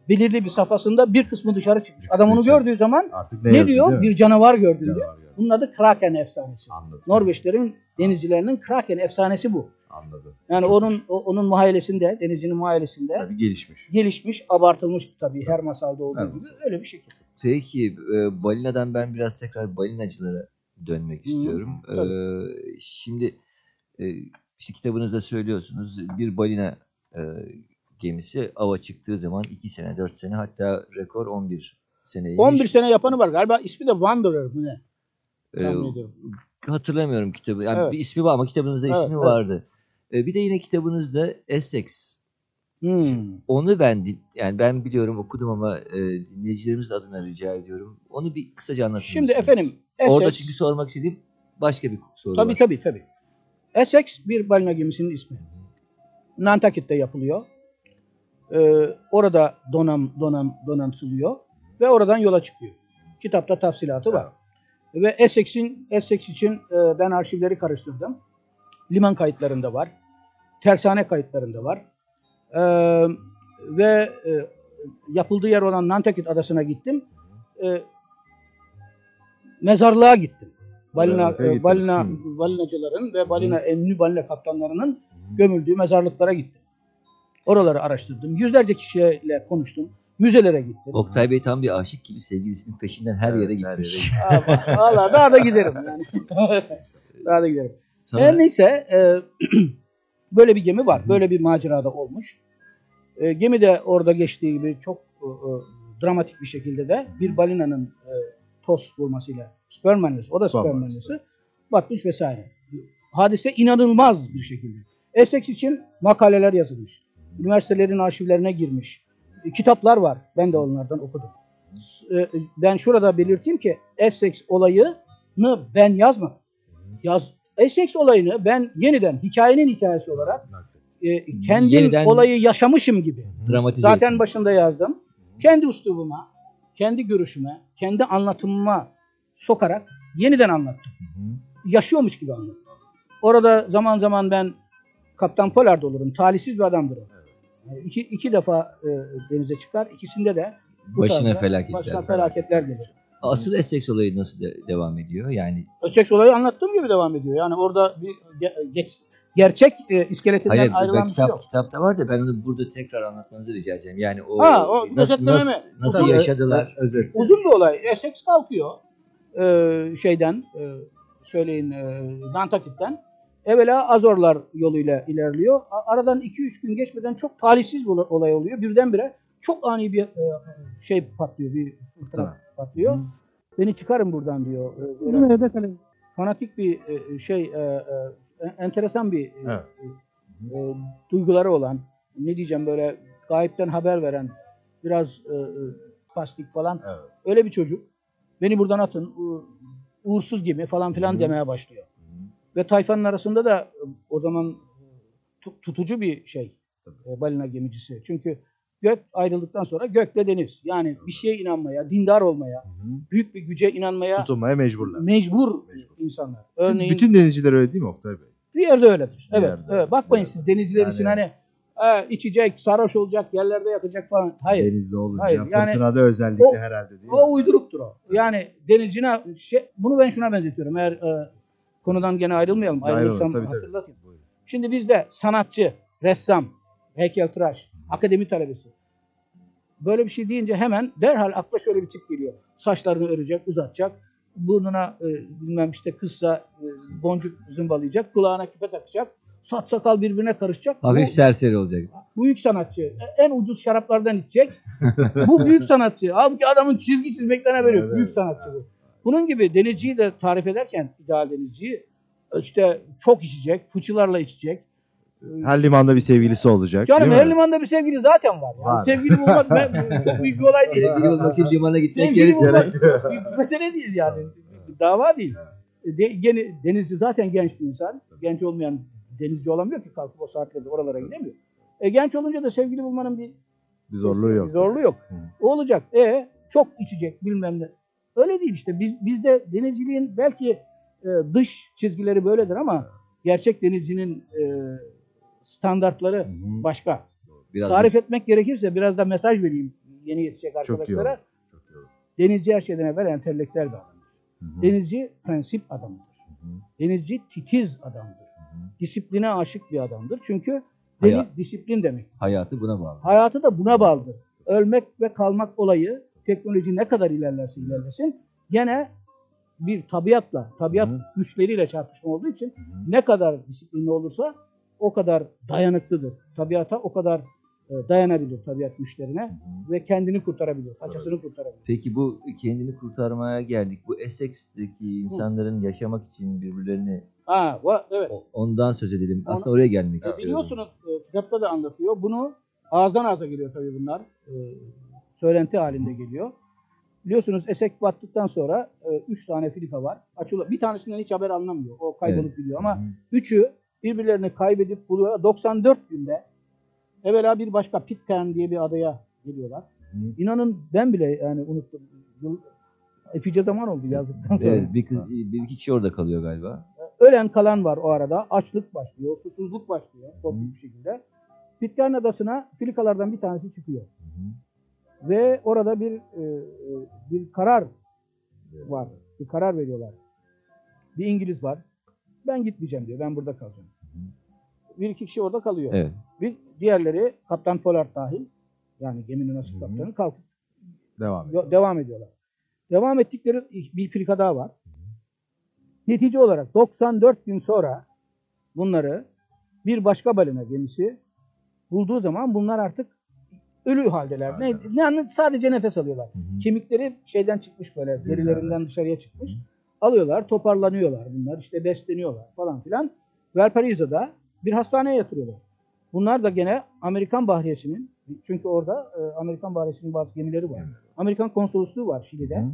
belirli bir safhasında bir kısmı dışarı çıkmış. Adam onu gördüğü zaman Artık ne, yazıyor, diyor? değil mi? Bir canavar gördüm diyor. Canavar gördüm. Bunun adı Kraken efsanesi. Anladım. Norveçlerin denizcilerinin Kraken efsanesi bu. Anladım. Yani Çok onun o- onun muhayyelesinde, denizcinin muhayyelesinde Tabii gelişmiş. gelişmiş, abartılmış tabii her masalda olduğu Her gibi masal. öyle bir şekilde. Peki e, balinadan ben biraz tekrar balinacılara dönmek Hı, istiyorum. E, şimdi e, işte kitabınızda söylüyorsunuz bir balina e, gemisi ava çıktığı zaman 2 sene 4 sene hatta rekor 11 seneymiş. 11 sene yapanı var galiba ismi de Wanderer mı ne? E, ediyorum. hatırlamıyorum kitabı. Yani Evet. bir ismi var ama kitabınızda Evet, ismi evet. vardı. E, bir de yine kitabınızda Essex Hmm. Onu ben yani ben biliyorum okudum ama e, dinleyicilerimiz adına rica ediyorum. Onu bir kısaca anlatır Şimdi efendim Essex, Orada çünkü sormak istediğim başka bir soru tabii var. tabii tabii. Essex bir balina gemisinin ismi. Nantucket'te yapılıyor. Ee, orada donam donam donatılıyor ve oradan yola çıkıyor. Kitapta tafsilatı var. Ve Essex'in Essex için e, ben arşivleri karıştırdım. Liman kayıtlarında var. Tersane kayıtlarında var. Ee, ve e, yapıldığı yer olan Nantucket adasına gittim. Ee, mezarlığa gittim. Balina e, balina Hı. balinacıların ve balina ünlü balina kaptanlarının Hı. gömüldüğü mezarlıklara gittim. Oraları araştırdım. Yüzlerce kişiyle konuştum. Müzelere gittim. Oktay Bey tam bir aşık gibi sevgilisinin peşinden her Evet, yere gitmiş. Valla daha da giderim yani. daha da giderim. Sana- Her neyse e, böyle bir gemi var. Böyle bir macerada olmuş. E, gemi de orada geçtiği gibi çok e, e, dramatik bir şekilde de bir balinanın e, toz vurmasıyla sperm annesi, o da Sperm sperm annesi. annesi batmış vesaire. hadise inanılmaz bir şekilde. Essex için makaleler yazılmış. Üniversitelerin arşivlerine girmiş. E, Kitaplar var. Ben de onlardan okudum. E, Ben şurada belirteyim ki Essex olayını ben yazmadım. Yaz, Essex olayını ben yeniden hikayenin hikayesi olarak e, kendim Yeniden- olayı yaşamışım gibi. Dramatize Zaten etmiş. başında yazdım. Kendi üslubuma, kendi görüşüme, kendi anlatımıma sokarak yeniden anlattım. Yaşıyormuş gibi anlattım. Orada zaman zaman ben Kaptan Pollard olurum. Talihsiz bir adamdır o. Yani İki, iki defa e, denize çıkar. İkisinde de bu Başına tarzda felaketler. Başına felaketler gelir. Asıl Essex olayı nasıl de- devam ediyor? Yani Essex olayı anlattığım gibi devam ediyor. Yani orada bir ge- geç, gerçek e, iskeletinden hayır ayrılan bir şey kitap yok. kitapta var da ben onu burada tekrar anlatmanızı rica edeceğim. Yani o, Ha, o nasıl, nasıl, nasıl yaşadılar? Özet. Uzun bir olay. Essex kalkıyor e, şeyden e, söyleyin e, Nantucket'ten. Evvela Azorlar yoluyla ilerliyor. Aradan 2-3 gün geçmeden çok talihsiz bir ola- olay oluyor. Birdenbire çok ani bir e, şey patlıyor. Bir fırtına Tamam. patlıyor. Beni çıkarın buradan diyor. E, fanatik bir e, şey e, e, enteresan bir e, Evet. e, duyguları olan ne diyeceğim böyle gayipten haber veren biraz e, e, pastik falan Evet. öyle bir çocuk. Beni buradan atın uğursuz gibi falan filan Hı. demeye başlıyor. Ve tayfanın arasında da e, o zaman tu- tutucu bir şey e, balina gemicisi. Çünkü gök ayrıldıktan sonra gökle deniz. Yani bir şeye inanmaya, dindar olmaya, büyük bir güce inanmaya Tutunmaya mecburlar. mecbur Mecbur. insanlar. Örneğin Bütün denizciler öyle değil mi Oktay Bey? bir yerde öyledir. Bir Evet. yerde. evet. Bakmayın Evet. siz denizciler Yani- için hani "Ha, içecek, sarhoş olacak, yerlerde yakacak falan. Hayır. Denizde olunca Hayır, yani fırtınada özellikle o- herhalde değil mi? O uyduruktur o. Yani denizcine şey, bunu ben şuna benzetiyorum. Eğer e, konudan gene ayrılmayalım. Ayrılalım, Ayrılırsam tabii, tabii. hatırlatayım. Buyurun. Şimdi bizde sanatçı, ressam, heykeltıraş, akademi talebesi. Böyle bir şey deyince hemen derhal akla şöyle bir tip geliyor. Saçlarını örecek, uzatacak. Burnuna e, bilmem işte kızsa e, boncuk zımbalayacak. Kulağına küpe takacak. Saç sakal birbirine karışacak. Hafif Bu- serseri olacak. büyük sanatçı. E, En ucuz şaraplardan içecek. bu büyük sanatçı. Halbuki adamın çizgi çizmekten haberi yok. Evet, Büyük sanatçı bu. Bunun gibi denizciyi de tarif ederken ideal denizciyi işte çok içecek, fıçılarla içecek. Her limanda bir sevgilisi olacak. Canım değil mi? her limanda bir sevgili zaten var. Yani. Var. Sevgili bulmak ben- çok büyük bir olay değil. Sevgili olmak için limana gitmek Sevgili gerek bulmak bir mesele değil yani. Bir dava değil. De, gene, denizci zaten genç bir insan. Genç olmayan denizci olamıyor ki kalkıp o saatlerde oralara gidemiyor. E, genç olunca da sevgili bulmanın bir Bir zorluğu yok. bir zorluğu yok. Hı. O olacak. E çok içecek bilmem ne. Öyle değil işte. Biz bizde denizciliğin belki e, dış çizgileri böyledir ama gerçek denizcinin e, standartları Hı hı. başka. Biraz Tarif etmek gerekirse biraz da mesaj vereyim yeni yetişecek Çok iyi arkadaşlara. Çok iyi. Denizci her şeyden evvel entelektüel bir adamdır. Hı hı. Denizci prensip adamıdır. Hı hı. Denizci titiz adamdır. Hı hı. Disipline aşık bir adamdır. Çünkü deniz Hayat. disiplin demek. hayatı buna bağlı. Hayatı da buna bağlıdır. Ölmek ve kalmak olayı teknoloji ne kadar ilerlerse ilerlesin gene bir tabiatla, tabiat Hı hı. güçleriyle çarpışma olduğu için Hı hı. ne kadar disiplinli olursa o kadar dayanıklıdır. Tabiata o kadar e, dayanabilir tabiat güçlerine Hı hı. ve kendini kurtarabilir, paçasını kurtarabilir. Peki bu kendini kurtarmaya geldik. Bu Essex'teki insanların yaşamak için birbirlerini Ha, va- evet. ondan söz edelim. Ona- Aslında oraya gelmek istiyorum. biliyorsunuz e, kitapta da anlatıyor. Bunu ağızdan ağza geliyor tabii bunlar. E, söylenti halinde geliyor. Biliyorsunuz Esek battıktan sonra e, üç tane filika var. Açılıyor. Bir tanesinden hiç haber anlamıyor. O kaybolup Evet. gidiyor ama Hı hı. üçü birbirlerini kaybedip buluyor. 94 günde evvela bir başka Pitcairn diye bir adaya geliyorlar. Hı. İnanın ben bile yani unuttum. Yıl, epeyce zaman oldu yazdıktan sonra. Evet, bir, kız, bir iki kişi orada kalıyor galiba. Ölen kalan var o arada. Açlık başlıyor, susuzluk başlıyor toplu bir şekilde. Pitcairn Adası'na filikalardan bir tanesi çıkıyor. Hı hı. Ve orada bir e, e, bir karar var. Bir karar veriyorlar. Bir İngiliz var. Ben gitmeyeceğim diyor. Ben burada kalacağım. Bir iki kişi orada kalıyor. Evet. Bir diğerleri Kaptan Pollard dahil yani geminin asıl Hı hı. kaptanı kalkıp Devam et. yo- devam ediyorlar. Devam ettikleri bir filika daha var. Netice olarak 94 gün sonra bunları bir başka balina gemisi bulduğu zaman bunlar artık ölü haldeler. Ne, Aynen. ne sadece nefes alıyorlar. Hı hı. Kemikleri şeyden çıkmış böyle derilerinden dışarıya çıkmış. Alıyorlar, toparlanıyorlar bunlar. işte besleniyorlar falan filan. Valparaiso'da bir hastaneye yatırıyorlar. Bunlar da gene Amerikan Bahriyesi'nin çünkü orada e, Amerikan Bahriyesi'nin bazı gemileri var. Amerikan konsolosluğu var Şili'de.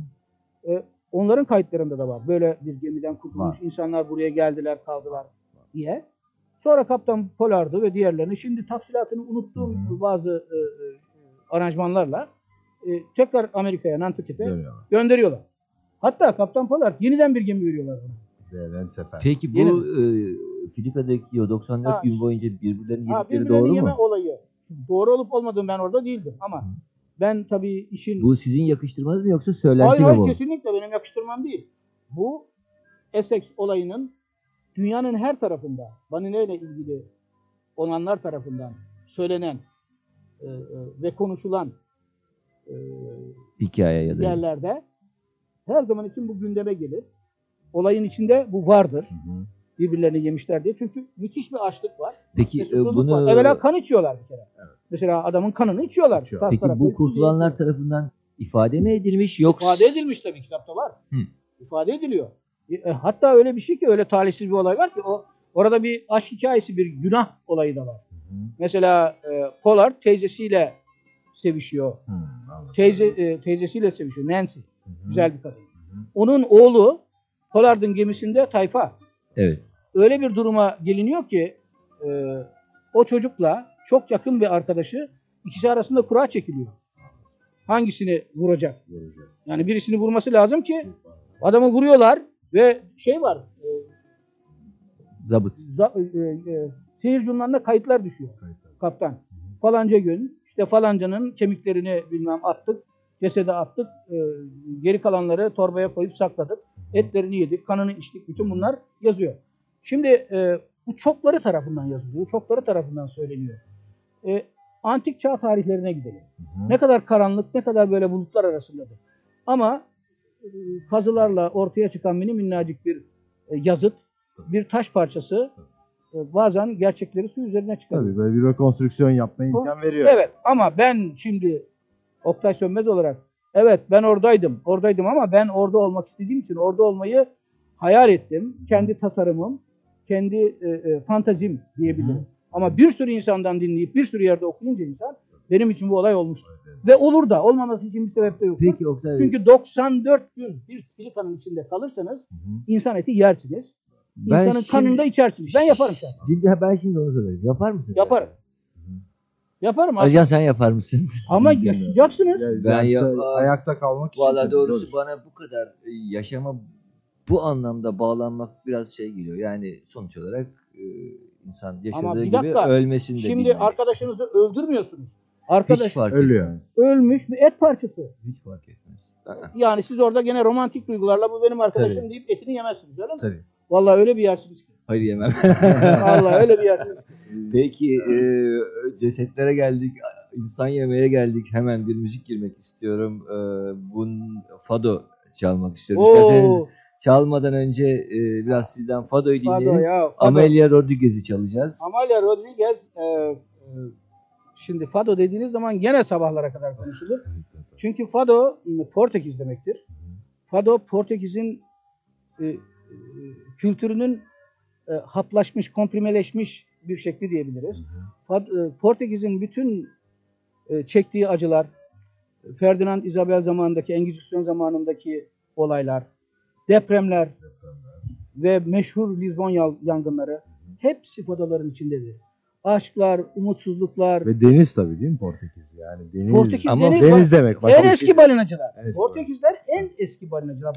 E, onların kayıtlarında da var. Böyle bir gemiden kurtulmuş Var. insanlar buraya geldiler, kaldılar diye. Sonra Kaptan Polard'ı ve diğerlerini şimdi tafsilatını unuttuğum Hı bazı e, e, aranjmanlarla e, tekrar Amerika'ya, Nantucket'e gönderiyorlar. Hatta Kaptan Pollard yeniden bir gemi veriyorlar ona. Değerlen sefer. Peki bu e, Filipa'daki o 94 Ha. gün boyunca birbirlerini Ha, yedikleri birbirlerini doğru yeme mu? olayı. Doğru olup olmadığını ben orada değildim ama Hı. ben tabii işin... Bu sizin yakıştırmanız mı yoksa söylenti hayır mi hayır bu? kesinlikle benim yakıştırmam değil. Bu Essex olayının dünyanın her tarafında Banine ile ilgili olanlar tarafından söylenen e, e, ve konuşulan e, Hikaye ya da. yerlerde her zaman için bu gündeme gelir. Olayın içinde bu vardır. Hı hı. Birbirlerini yemişler diye. Çünkü müthiş bir açlık var. Peki e, bunu var. Evvela kan içiyorlar bir kere. Mesela adamın kanını içiyorlar. İçiyor. Peki bu kurtulanlar tarafından ifade mi edilmiş yoksa ifade edilmiş tabii kitapta var. Hı. İfade ediliyor. E, hatta öyle bir şey ki öyle talihsiz bir olay var ki o orada bir aşk hikayesi, bir günah olayı da var. Hı. Mesela e, Pollard teyzesiyle sevişiyor. Hı, anladım. Teyze e, teyzesiyle sevişiyor. Nancy. Hı. Güzel bir kadın. Onun oğlu Pollard'ın gemisinde tayfa. Evet. Öyle bir duruma geliniyor ki e, o çocukla çok yakın bir arkadaşı ikisi arasında kura çekiliyor. Hangisini vuracak? Göreceğiz. Yani birisini vurması lazım ki adamı vuruyorlar ve şey var. E, Zabıt. za, e, e, seyir jurnalına kayıtlar düşüyor Kayıtlar. kaptan. Falanca gün işte falancanın kemiklerini bilmem attık, cesede attık, e, geri kalanları torbaya koyup sakladık, etlerini yedik, kanını içtik, bütün bunlar yazıyor. Şimdi e, bu çokları tarafından yazılıyor, çokları tarafından söyleniyor. E, antik çağ tarihlerine gidelim. Hı hı. Ne kadar karanlık, ne kadar böyle bulutlar arasındadır. Ama e, kazılarla ortaya çıkan mini minnacık bir e, yazıt, bir taş parçası e, bazen gerçekleri su üzerine çıkarıyor. Tabii böyle bir rekonstrüksiyon yapmaya imkan veriyor. Evet ama ben şimdi Oktay Sönmez olarak evet ben oradaydım. Oradaydım ama ben orada olmak istediğim için orada olmayı hayal ettim. Kendi tasarımım, kendi e, e, fantazim diyebilirim. Hı. Ama bir sürü insandan dinleyip bir sürü yerde okuyunca insan benim için bu olay olmuştur. Evet. Ve olur da olmaması için bir sebep de yok. Peki Oktay Çünkü 94 gün bir silikanın içinde kalırsanız Hı insan eti yersiniz. ben İnsanın şimdi- kanını da içersiniz. Ben yaparım şahsen. Şimdi, ben şimdi onu soruyorum. Yapar mısın? sen? Yaparım. Yaparım. Alican sen yapar mısın? Ama yaşayacaksınız. Yani Ben ya- ayakta kalmak için Valla doğrusu zor. bana bu kadar e, yaşama bu anlamda bağlanmak biraz şey geliyor. Yani sonuç olarak e, insan yaşadığı bir gibi dakika. ölmesini de Şimdi bilmek. arkadaşınızı öldürmüyorsunuz. Arkadaş hiç fark Ölüyor. etmez. ölmüş bir et parçası. Hiç fark etmez. Aa, Yani siz orada gene romantik duygularla bu benim arkadaşım Tabii. deyip etini yemezsiniz öyle mi? Tabii. Vallahi öyle bir yersiniz ki. Hayır yemem. Vallahi öyle bir yersiniz. Ki. Peki e, cesetlere geldik. insan yemeye geldik. Hemen bir müzik girmek istiyorum. E, bun Fado çalmak istiyorum. İsterseniz çalmadan önce e, biraz sizden Fado'yu Fado dinleyelim. ya. Fado. Amelia Rodriguez'i çalacağız. Amalia Rodriguez e, e, şimdi Fado dediğiniz zaman gene sabahlara kadar konuşulur. Çünkü Fado Portekiz demektir. Fado Portekiz'in e, e, kültürünün e, haplaşmış, komprimeleşmiş bir şekli diyebiliriz. E, Portekiz'in bütün e, çektiği acılar, Ferdinand Isabel zamanındaki, Engizisyon zamanındaki olaylar, depremler ve meşhur Lizbon yangınları hepsi Fadoların içindedir. Aşklar, umutsuzluklar, Ve deniz tabii değil mi Portekiz? Yani deniz. Portekiz Ama deniz, deniz demek. en bir eski şey. balinacılar. En eski Portekizler en eski balinacılar.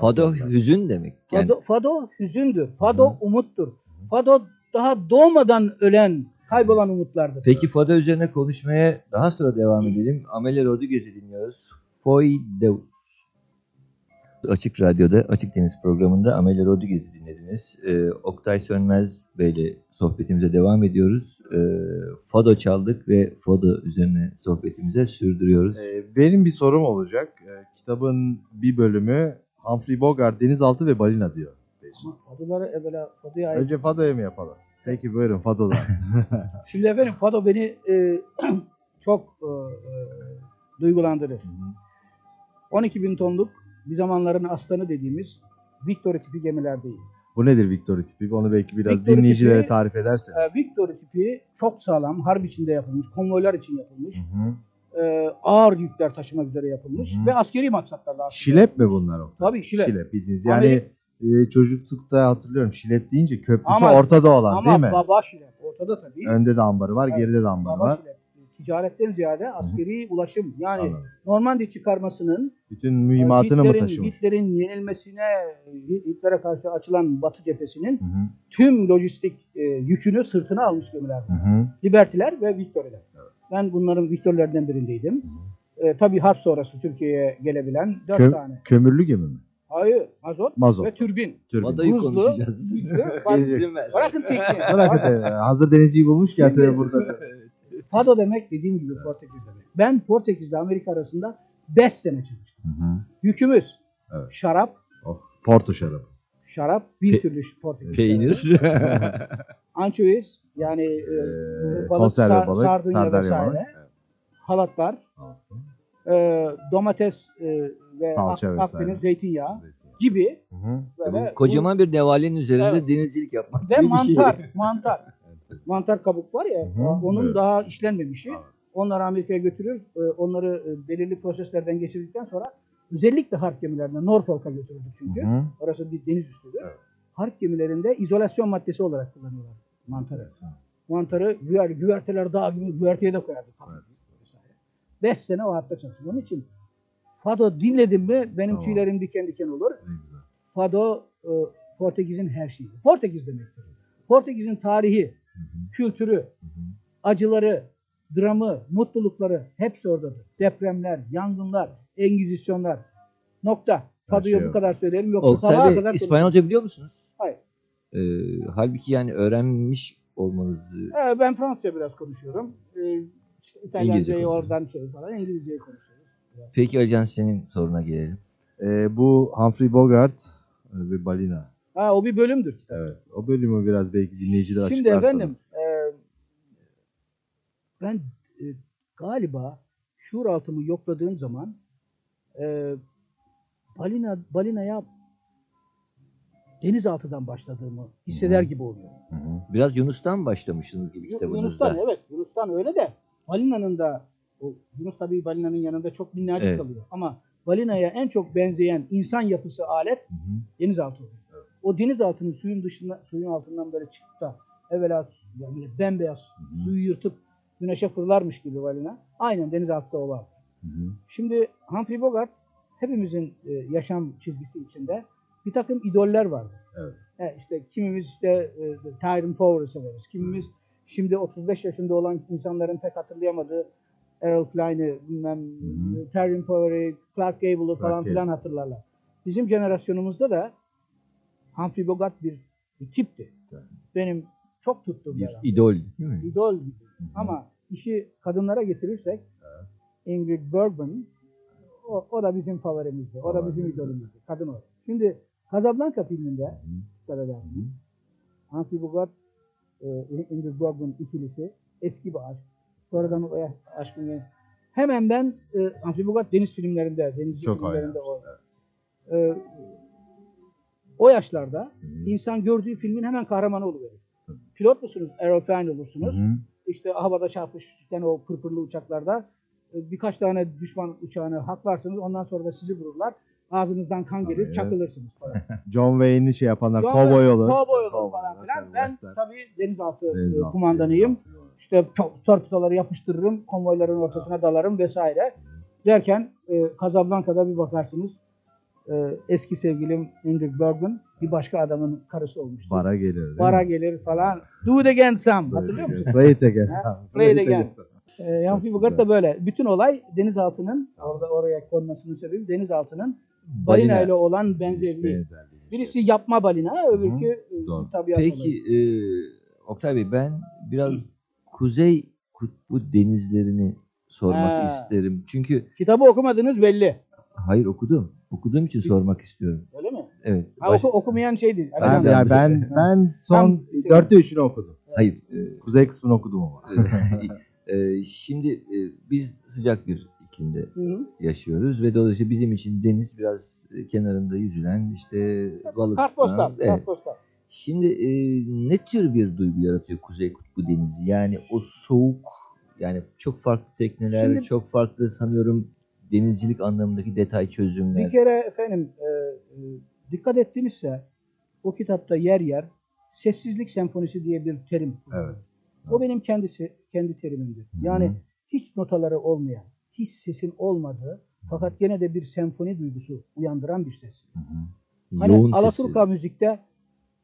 Fado hüzün demek. Yani Fado, fado hüzündür. Fado hı. umuttur. Fado daha doğmadan ölen, kaybolan umutlardır. Peki Fado üzerine konuşmaya daha sonra devam edelim. Amelia Rodriguez'i dinliyoruz. Foy Deus. Açık Radyo'da Açık Deniz programında Amelia Rodriguez'i dinlediniz. Ee, Oktay Sönmez Bey'le sohbetimize devam ediyoruz. Ee, Fado çaldık ve Fado üzerine sohbetimize sürdürüyoruz. Ee, benim bir sorum olacak. Ee, kitabın bir bölümü Humphrey Bogart denizaltı ve balina diyor. Fadoları evvela Fado'ya ait. Önce Fado'ya mı yapalım? Peki buyurun Fado'dan. Şimdi efendim Fado beni e, çok e, e, duygulandırır. 12 bin tonluk bir zamanların aslanı dediğimiz Victory tipi gemiler değil. Bu nedir Victory tipi? Onu belki biraz Victory dinleyicilere tipi, tarif ederseniz. Ee, Victory tipi çok sağlam, harp içinde yapılmış, konvoylar için yapılmış, Hı hı. ee, ağır yükler taşımak üzere yapılmış Hı hı. ve askeri maksatlarla. Şilep mi bunlar? o? Tabii şilep. Şilep bildiğiniz. Yani e, çocuklukta hatırlıyorum şilep deyince köprüsü Ama- ortada olan Ama değil mi? baba şilep ortada tabii. Önde de ambarı var, Evet, geride de ambarı baba var. şilep. Ticaretten ziyade askeri ulaşım yani Anladım. Normandiya çıkarmasının Bütün mühimmatını mı Hitler'in, taşımış? Hitler'in yenilmesine, Hitler'e karşı açılan Batı cephesinin Hı hı. tüm lojistik e, yükünü sırtına almış gemiler. Hı hı. Libertiler ve Victory'ler. Ben bunların Victory'lerden birindeydim. E, tabii harp sonrası Türkiye'ye gelebilen dört Kö- tane. kömürlü gemi mi? Hayır, mazot, Mazot. ve türbin. Türbin. Vadayı Buzlu, konuşacağız. güçlü. Bırakın tekniği. Bırakın e, hazır denizciyi Şimdi- tabii burada. Fado demek dediğim gibi Portekiz demek. Ben Portekiz'le Amerika arasında 5 sene çalıştım. Hı hı. Yükümüz Evet. şarap, Oh, Porto şarabı. şarap, bir Pe- türlü Portekiz Peynir. şarabı. Anchovies yani e, Ee, balık, konserve sa- balık, sardunya vesaire. balık. Halatlar, e, domates e, ve Salça vesaire. Akdeniz zeytinyağı gibi Hı hı. böyle Kocaman bir nevalenin üzerinde Evet. denizcilik yapmak ve gibi bir şey. mantar, mantar. Mantar kabuk var ya, Hı hı, onun evet. daha işlenmemişi. Evet. Onları Amerika'ya götürür, e, onları e, belirli proseslerden geçirdikten sonra özellikle harp gemilerine, Norfolk'a götürürdük çünkü. Hı hı. Orası bir deniz üstüdür. Evet. Harp gemilerinde izolasyon maddesi olarak kullanıyorlar mantarı. Mantarı güver, güverteler dağ gibi güverteye de koyardık. Vesaire. Beş sene o hayatta çalıştım. Onun için Fado dinledim mi benim Tamam. tüylerim diken diken olur. Fado e, Portekiz'in her şeyi. Portekiz demektir. Portekiz'in tarihi, kültürü, acıları, dramı, mutlulukları hepsi oradadır. Depremler, yangınlar, engizisyonlar. Nokta. Fado'ya şey bu kadar söyleyelim yoksa Oktay sabaha kadar İspanyolca biliyor musunuz? Hayır. Ee, halbuki yani öğrenmiş olmanızı Ee, ben Fransızca biraz konuşuyorum. Ee, İtalyancayı oradan şey falan, İngilizceyi konuşuyoruz. Peki Ajan senin soruna gelelim. Ee, bu Humphrey Bogart e, ve Balina. Ha, o bir bölümdür. Evet. O bölümü biraz belki dinleyiciler Şimdi açıklarsanız. efendim, e, ben e, galiba şuur altımı yokladığım zaman e, balina balinaya denizaltıdan başladığımı hisseder Hı. gibi oluyor. Hı hı. Biraz Yunus'tan başlamışsınız gibi kitabınızda. Yunus'tan evet, Yunus'tan öyle de balinanın da o, Yunus tabii balinanın yanında çok minnacık Evet. kalıyor. Ama balinaya en çok benzeyen insan yapısı alet Hı hı. denizaltı oluyor. O denizaltının suyun dışında, suyun altından böyle çıkıp da evvela yani böyle bembeyaz hı. suyu yırtıp güneşe fırlarmış gibi balina. Aynen denizaltıda o var. Hı hı. Şimdi Humphrey Bogart hepimizin e, yaşam çizgisi içinde bir takım idoller vardı. Evet. He, işte kimimiz işte e, Tyrone Power'ı severiz. Kimimiz şimdi 35 yaşında olan insanların pek hatırlayamadığı Errol Klein'i, bilmem hı. Tyrone Power'ı, Clark Gable'ı falan Gable. filan hatırlarlar. Bizim jenerasyonumuzda da Humphrey Bogart bir, bir tipti. Evet. Benim çok tuttuğum bir adam. idol değil mi? İdol gibi. Hı hı. Ama işi kadınlara getirirsek Ingrid Bergman o, o da bizim favorimizdi. O da bizim Favorimiz. idolümüzdü. Kadın o. Şimdi Casablanca filminde edersiniz. Humphrey Bogart e, Ingrid Bergman ikilisi eski bir aşk. Sonradan o aşkın yeni. Hemen ben e, Bogart deniz filmlerinde, denizci Çok filmlerinde o. E, o yaşlarda Hı hı. insan gördüğü filmin hemen kahramanı oluverir. Pilot musunuz? Aeroplane olursunuz. Hı hı. İşte havada çarpışırken o pırpırlı uçaklarda e, birkaç tane düşman uçağını haklarsınız. Ondan sonra da sizi vururlar. Ağzınızdan kan gelir, Tabii, çakılırsınız falan. John Wayne'i şey yapanlar kovboy olur. Kovboy olur falan filan. Ben western. tabii denizaltı, e, Denizaltı kumandanıyım. şey yapıyor. İşte to- torpidoları yapıştırırım, konvoyların ortasına dalarım vesaire. Derken e, Casablanca'da bir bakarsınız e, eski sevgilim Ingrid Bergman bir başka adamın karısı olmuştu. Bara gelir. değil Bara mi? gelir falan. Do it again Sam. Hatırlıyor musun? Play it again. Sam. Play it again. E, Humphrey Bogart da böyle. Bütün olay denizaltının orada oraya konmasının sebebi denizaltının balina Balina. ile olan benzerliği. Benzerliği. Birisi yapma balina, öbürkü e, Doğru. tabiat Peki e, Oktay Bey ben biraz Kuzey Kutbu denizlerini sormak Ha. isterim. Çünkü Kitabı okumadınız belli. hayır okudum. Okuduğum için sormak istiyorum. Öyle mi? Evet. Ha, baş- oku, okumayan şeydi. Ben, Ben- yani ben, ben son Tam- dörtte üçünü okudum. hayır. e, Kuzey kısmını okudum ama. e, şimdi e, biz sıcak bir iklimde Hı yaşıyoruz ve dolayısıyla bizim için deniz biraz e, kenarında yüzülen işte balık Kartpostal. evet. kartpostal. Şimdi e, ne tür bir duygu yaratıyor Kuzey Kutbu Denizi? Yani o soğuk, yani çok farklı tekneler, Şimdi- çok farklı sanıyorum denizcilik anlamındaki detay çözümler. Bir kere efendim e, e, dikkat ettinizse o kitapta yer yer sessizlik senfonisi diye bir terim. Evet. O benim kendisi kendi terimimdir. Yani Hı hı. hiç notaları olmayan, hiç sesin olmadığı fakat gene de bir senfoni duygusu uyandıran bir ses. Hı hı. Hani Yoğun Alaturka sesi. müzikte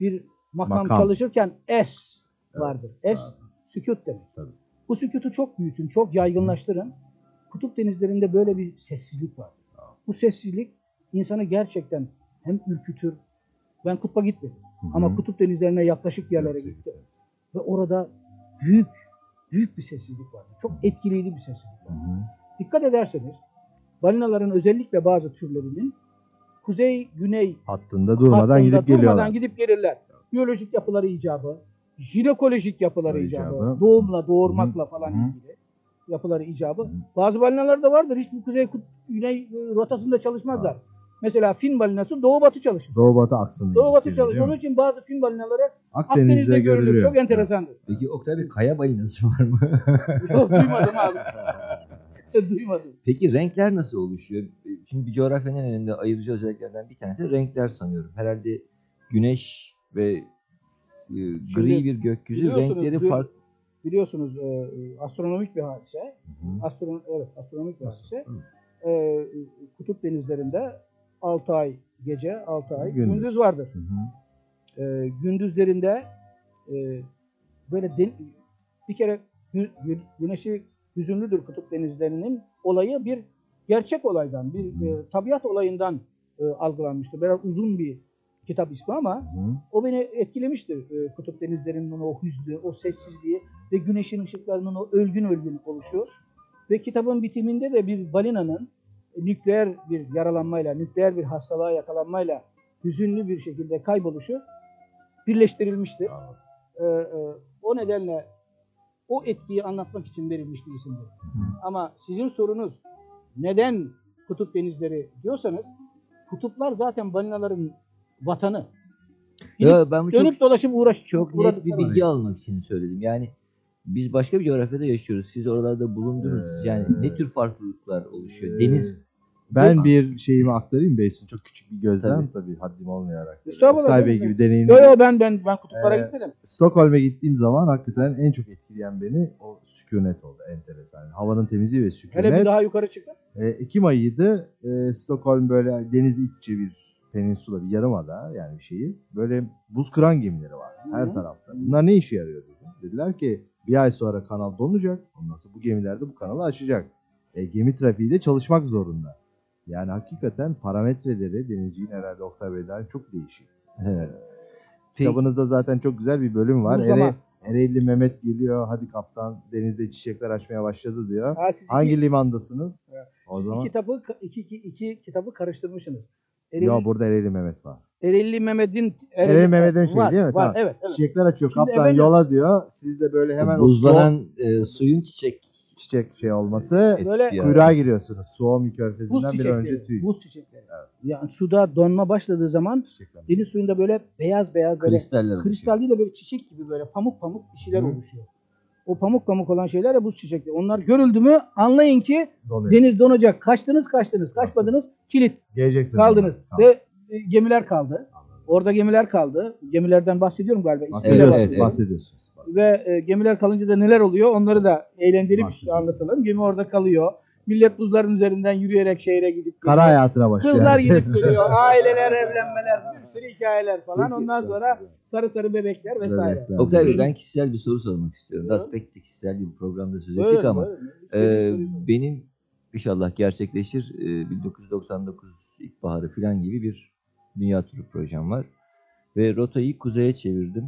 bir makam, Makam. çalışırken es vardır. Es Abi. sükut demek. Tabii. Bu sükutu çok büyütün, çok yaygınlaştırın. Kutup denizlerinde böyle bir sessizlik var. Bu sessizlik insanı gerçekten hem ürkütür. Ben kutba gitmedim. Hı hı. Ama kutup denizlerine yaklaşık yerlere gittim. Ve orada büyük, büyük bir sessizlik vardı. Çok etkileyici bir sessizlik Hı vardı. hı. Dikkat ederseniz balinaların özellikle bazı türlerinin kuzey, güney Hattında durmadan hattında gidip durmadan geliyorlar. gidip gelirler. Biyolojik yapıları icabı, jinekolojik yapıları İcabı. icabı, doğumla, doğurmakla falan Hı hı. ilgili yapıları icabı. Hı. Bazı balinalar da vardır. Hiç bu kuzey, kut- güney e, rotasında çalışmazlar. Mesela fin balinası doğu batı çalışır. Doğu batı aksını. Doğu batı çalışır. Onun için bazı fin balinaları Akdeniz'de, Akdeniz'de görülür. görülüyor. Çok enteresandır. Peki Oktay Bey kaya balinası var mı? Yok duymadım abi. duymadım. Peki renkler nasıl oluşuyor? Şimdi bir coğrafyanın elinde ayırıcı özelliklerden bir tanesi renkler sanıyorum. Herhalde güneş ve e, gri Şimdi bir gökyüzü renkleri farklı. Biliyorsunuz e, e, astronomik bir hadise. Hı. Astron evet astronomik bir hadise. Hı. E, kutup denizlerinde 6 ay gece, 6 ay Gündüz. gündüz, vardır. Hı hı. E, gündüzlerinde e, böyle den- bir kere gü- güneşi hüzünlüdür kutup denizlerinin olayı bir gerçek olaydan, bir e, tabiat olayından e, algılanmıştır. Biraz uzun bir kitap ismi ama Hı. o beni etkilemiştir. E, kutup denizlerinin o hüznü, o sessizliği ve güneşin ışıklarının o ölgün ölgün oluşu. Ve kitabın bitiminde de bir balinanın nükleer bir yaralanmayla, nükleer bir hastalığa yakalanmayla hüzünlü bir şekilde kayboluşu birleştirilmiştir. E, e, o nedenle o etkiyi anlatmak için verilmiş bir isimdir. Ama sizin sorunuz neden kutup denizleri diyorsanız kutuplar zaten balinaların vatanı. Gidip Ya ben bu çok, Dönüp dolaşıp uğraş çok net bir bilgi almak için söyledim. Yani biz başka bir coğrafyada yaşıyoruz. Siz oralarda bulundunuz. Ee, yani ne tür farklılıklar oluşuyor? Deniz Ben Yok. bir şeyimi aktarayım Beysun. Çok küçük bir gözlem Tabii. tabii, haddim olmayarak. Estağfurullah, Oktay Bey gibi deneyimli. Yo yo ben ben ben kutuplara Ee, gitmedim. Stockholm'e gittiğim zaman hakikaten en çok etkileyen beni o sükunet oldu. Enteresan. Havanın temizliği ve sükunet. Hele bir daha yukarı çıkın. E, Ekim ayıydı. E, Stockholm böyle deniz iççi bir peninsula, bir yarımada yani bir şeyi. Böyle buz kıran gemileri var her tarafta. Bunlar ne işe yarıyor dedim. Dediler ki bir ay sonra kanal donacak. Ondan sonra bu gemiler de bu kanalı açacak. E, gemi trafiği de çalışmak zorunda. Yani hakikaten parametreleri denizciğin herhalde Oktay Bey'den çok değişik. Evet. Kitabınızda zaten çok güzel bir bölüm var. Bu zaman- Ere, Ereğli Mehmet geliyor. Hadi kaptan denizde çiçekler açmaya başladı diyor. Ha, siz Hangi iki, limandasınız? Evet. O iki zaman kitabı iki, iki, iki kitabı karıştırmışsınız. Eril, Yok burada Ereğli Mehmet var. Erilli Mehmet'in Erilli Mehmet'in şeyi var, değil mi? Var, Tamam. evet, evet. Çiçekler açıyor. Şimdi Kaptan efendim- yola diyor. Siz de böyle hemen o buzlanan e, suyun çiçek çiçek şey olması etkisi Böyle yaratması. kuyruğa giriyorsunuz. Suomi Buz körfezinden bir önce tüy. Buz çiçekleri. Yani suda donma başladığı zaman Çiçekler. deniz suyunda böyle beyaz beyaz böyle kristaller kristal değil de böyle çiçek gibi böyle pamuk pamuk bir şeyler Hı. oluşuyor. O pamuk pamuk olan şeyler de buz çiçekleri. Onlar görüldü mü anlayın ki Donuyor. deniz donacak. Kaçtınız kaçtınız. Kaçmadınız kilit. Geleceksiniz. Kaldınız. Tamam. Ve e, gemiler kaldı. Orada gemiler kaldı. Gemilerden bahsediyorum galiba. İsmiyle Evet, Bahsediyorsunuz. evet, evet. bahsediyorsunuz. Ve e, gemiler kalınca da neler oluyor onları da eğlenceli bir şey anlatalım. Gemi orada kalıyor. Millet buzların üzerinden yürüyerek şehre gidip Kara geliyor. hayatına başlıyor. Kızlar gidip geliyor. Aileler, evlenmeler, bir sürü hikayeler falan. Ondan sonra sarı sarı bebekler vesaire. Bebekler. Oktay Bey ben kişisel bir soru sormak istiyorum. Biraz pek de kişisel bir programda söz ettik Böyle, ama böyle. e, benim inşallah gerçekleşir e, 1999 ilkbaharı falan gibi bir dünya turu projem var. Ve rotayı kuzeye çevirdim.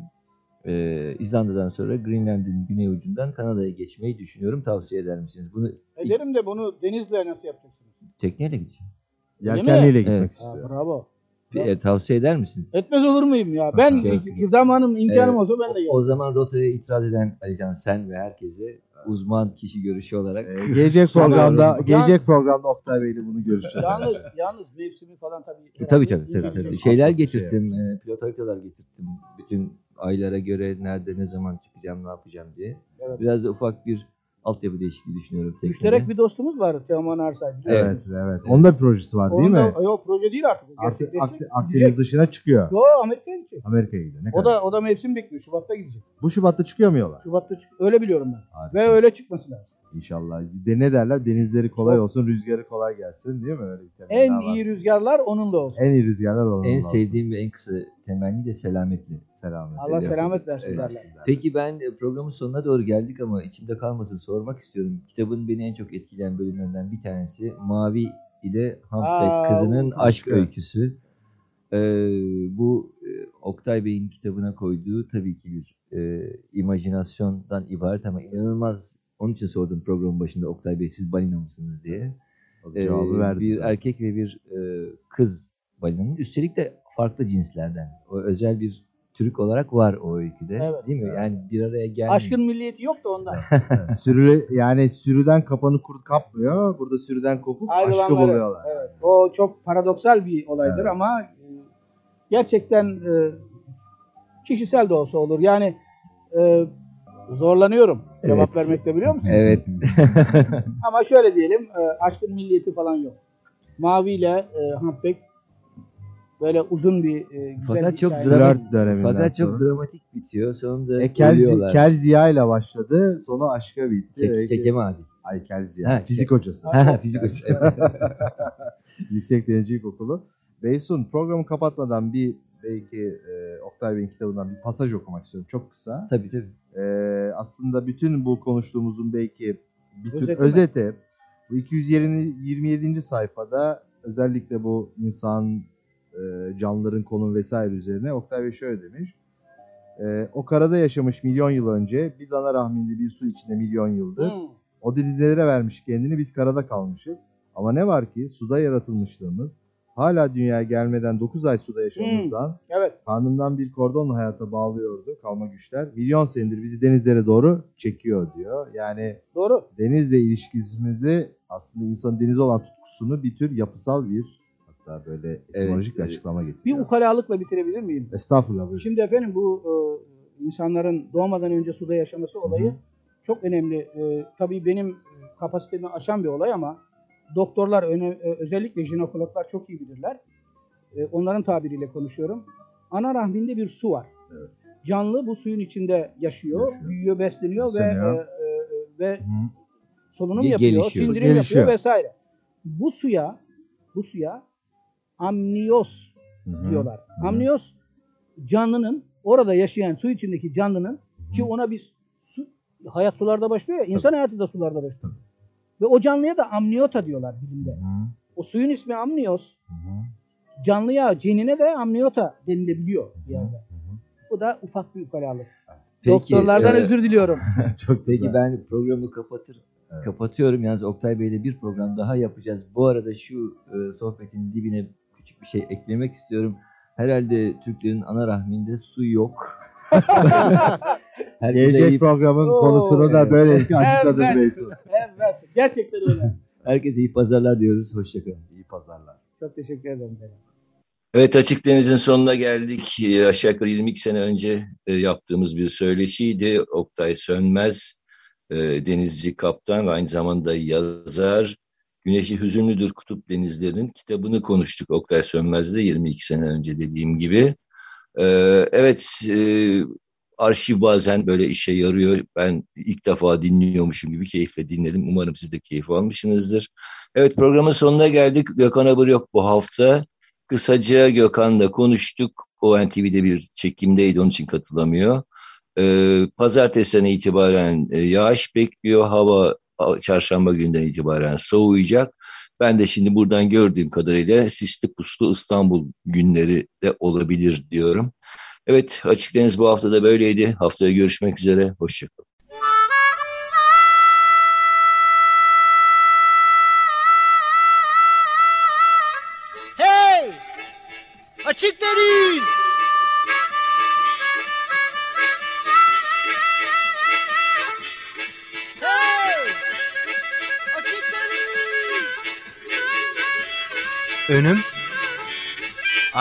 E, İzlanda'dan sonra Greenland'in güney ucundan Kanada'ya geçmeyi düşünüyorum. Tavsiye eder misiniz? Bunu Ederim de bunu denizle nasıl yapacaksınız? tekneyle gideceğim. Yelkenliyle Evet. gitmek Ha, bravo. E, tavsiye eder misiniz? Etmez olur muyum ya? Ben güzel. zamanım, imkanım Evet, olsa ben de O gelirim. zaman rotaya itiraz eden Alican sen ve herkese uzman kişi görüşü olarak Ee, gelecek programda gelecek programda Oktay Bey'le bunu görüşeceğiz. Yalnız, yalnız mevsimi falan tabii. E, tabii tabii tabii, tabii. Şeyler Haklısın, getirttim. e, pilot haritalar getirttim. Bütün aylara göre nerede ne zaman çıkacağım ne yapacağım diye. Evet. Biraz da ufak bir altyapı değişikliği düşünüyorum. teknede. Müşterek bir dostumuz var Teoman Arsay. Evet, evet. Onun da bir projesi var değil mi? Onda, yok proje değil artık. Artık Akdeniz gidecek. dışına çıkıyor. Yo Amerika'ya gidecek. Amerika'ya gidiyor. Ne O kadar? da o da mevsim bekliyor. Şubat'ta gidecek. Bu Şubat'ta çıkıyor mu yola? Şubat'ta çık öyle biliyorum ben. Harika. Ve öyle çıkması lazım. İnşallah. De ne derler? Denizleri kolay olsun, rüzgarı kolay gelsin değil mi? Öyle En var. iyi rüzgarlar onunla olsun. En iyi rüzgarlar onun En olsun. sevdiğim ve en kısa temenni de selametli. Selamet. Allah ediyorum. selamet versin Evet. derler. Peki ben e, programın sonuna doğru geldik ama içimde kalmasın sormak istiyorum. Kitabın beni en çok etkileyen bölümlerinden bir tanesi Mavi ile Humpback Aa, kızının aşk aşkı. öyküsü. Ee, bu e, Oktay Bey'in kitabına koyduğu tabii ki bir e, imajinasyondan ibaret ama inanılmaz onun için sordum programın başında Oktay Bey siz balina mısınız diye. Cevabı Ee, verdi bir zaten. erkek ve bir e, kız balinanın üstelik de farklı cinslerden. O özel bir türk olarak var o öyküde. Evet. Değil mi? Evet. Yani bir araya gelmiyor. Aşkın milliyeti yok da ondan. Sürülü, yani sürüden kapanı kurt kapmıyor. Burada sürüden kopup aşkı Ayrılanları. buluyorlar. Evet. O çok paradoksal bir olaydır Evet. ama e, gerçekten e, kişisel de olsa olur. Yani e, zorlanıyorum cevap Evet. vermekte biliyor musun? Evet. Ama şöyle diyelim, e, aşkın milliyeti falan yok. Mavi ile e, Humpback böyle uzun bir e, güzel Fakat çok hikaye. dram- Flört döneminden Fakat çok sonra. dramatik bitiyor. Sonunda E, Kel, ölüyorlar. Kel Ziya ile başladı. Sonu aşka bitti. Tek- Belki- Kekeme Adi. Ay Kel Ziya. Ha, Fizik Ke- hocası. Ha, ha, fizik hocası. Yüksek Denizcilik Okulu. Beysun programı kapatmadan bir belki e, Oktay Bey'in kitabından bir pasaj okumak istiyorum. Çok kısa. tabii tabii. E, aslında bütün bu konuştuğumuzun belki bir tür Özeti mi? özeti. Bu 227. sayfada özellikle bu insan e, canlıların konum vesaire üzerine Oktay Bey şöyle demiş. E, o karada yaşamış milyon yıl önce biz ana rahminde bir su içinde milyon yıldır. Hmm. O denizlere vermiş kendini biz karada kalmışız. Ama ne var ki suda yaratılmışlığımız hala dünyaya gelmeden 9 ay suda yaşamamızdan Evet. karnından bir kordonla hayata bağlıyordu kalma güçler. Milyon senedir bizi denizlere doğru çekiyor diyor. Yani Doğru. denizle ilişkimizi aslında insanın denize olan tutkusunu bir tür yapısal bir hatta böyle etimolojik bir evet. açıklama Bir getiriyor. ukalalıkla bitirebilir miyim? Estağfurullah. buyurun. Şimdi efendim bu e, insanların doğmadan önce suda yaşaması olayı çok önemli. E, tabii benim e, kapasitemi aşan bir olay ama doktorlar öne, e, özellikle jinekologlar çok iyi bilirler. E, onların tabiriyle konuşuyorum. Ana rahminde bir su var. Evet. Canlı bu suyun içinde yaşıyor, Yaşıyor. büyüyor, besleniyor ve Besleniyor. e, e, ve Hı. solunum yapıyor, gelişiyor. sindirim Gelişiyor. yapıyor vesaire. Bu suya bu suya amniyos diyorlar. Hı. Amniyos canlının orada yaşayan su içindeki canlının ki ona biz su, hayat sularda başlıyor ya insan hayatı da sularda başlıyor. Ve o canlıya da amniyota diyorlar bilimde. O suyun ismi amniyos. Canlıya, cinine de amniyota denilebiliyor bir yerde. Bu da ufak bir ukalalık. Peki, Doktorlardan e, özür diliyorum. Çok Peki güzel. ben programı kapatır Evet. kapatıyorum. Yalnız Oktay Bey'le bir program daha yapacağız. Bu arada şu e, sohbetin dibine bir şey eklemek istiyorum. Herhalde Türklerin ana rahminde su yok. Gelecek iyi, programın Oo. konusunu da böylelikle açıkladı Evet. Beysun. evet, gerçekten öyle. herkese iyi pazarlar diyoruz. Hoşçakalın. İyi pazarlar. Çok teşekkür ederim. Evet Açık Deniz'in sonuna geldik. Ee, Aşağı yukarı 22 sene önce e, yaptığımız bir söyleşiydi. Oktay Sönmez, e, denizci kaptan ve aynı zamanda yazar. Güneşi Hüzünlüdür Kutup Denizlerinin kitabını konuştuk Oktay Sönmez'de 22 sene önce dediğim gibi. Ee, evet e, arşiv bazen böyle işe yarıyor. Ben ilk defa dinliyormuşum gibi keyifle dinledim. Umarım siz de keyif almışsınızdır. Evet programın sonuna geldik. Gökhan Abur yok bu hafta. Kısaca Gökhan'la konuştuk. ONTV'de bir çekimdeydi onun için katılamıyor. Ee, pazartesiden itibaren e, yağış bekliyor. Hava çarşamba günden itibaren soğuyacak. Ben de şimdi buradan gördüğüm kadarıyla sisli puslu İstanbul günleri de olabilir diyorum. Evet Açık Deniz bu hafta da böyleydi. Haftaya görüşmek üzere. Hoşçakalın.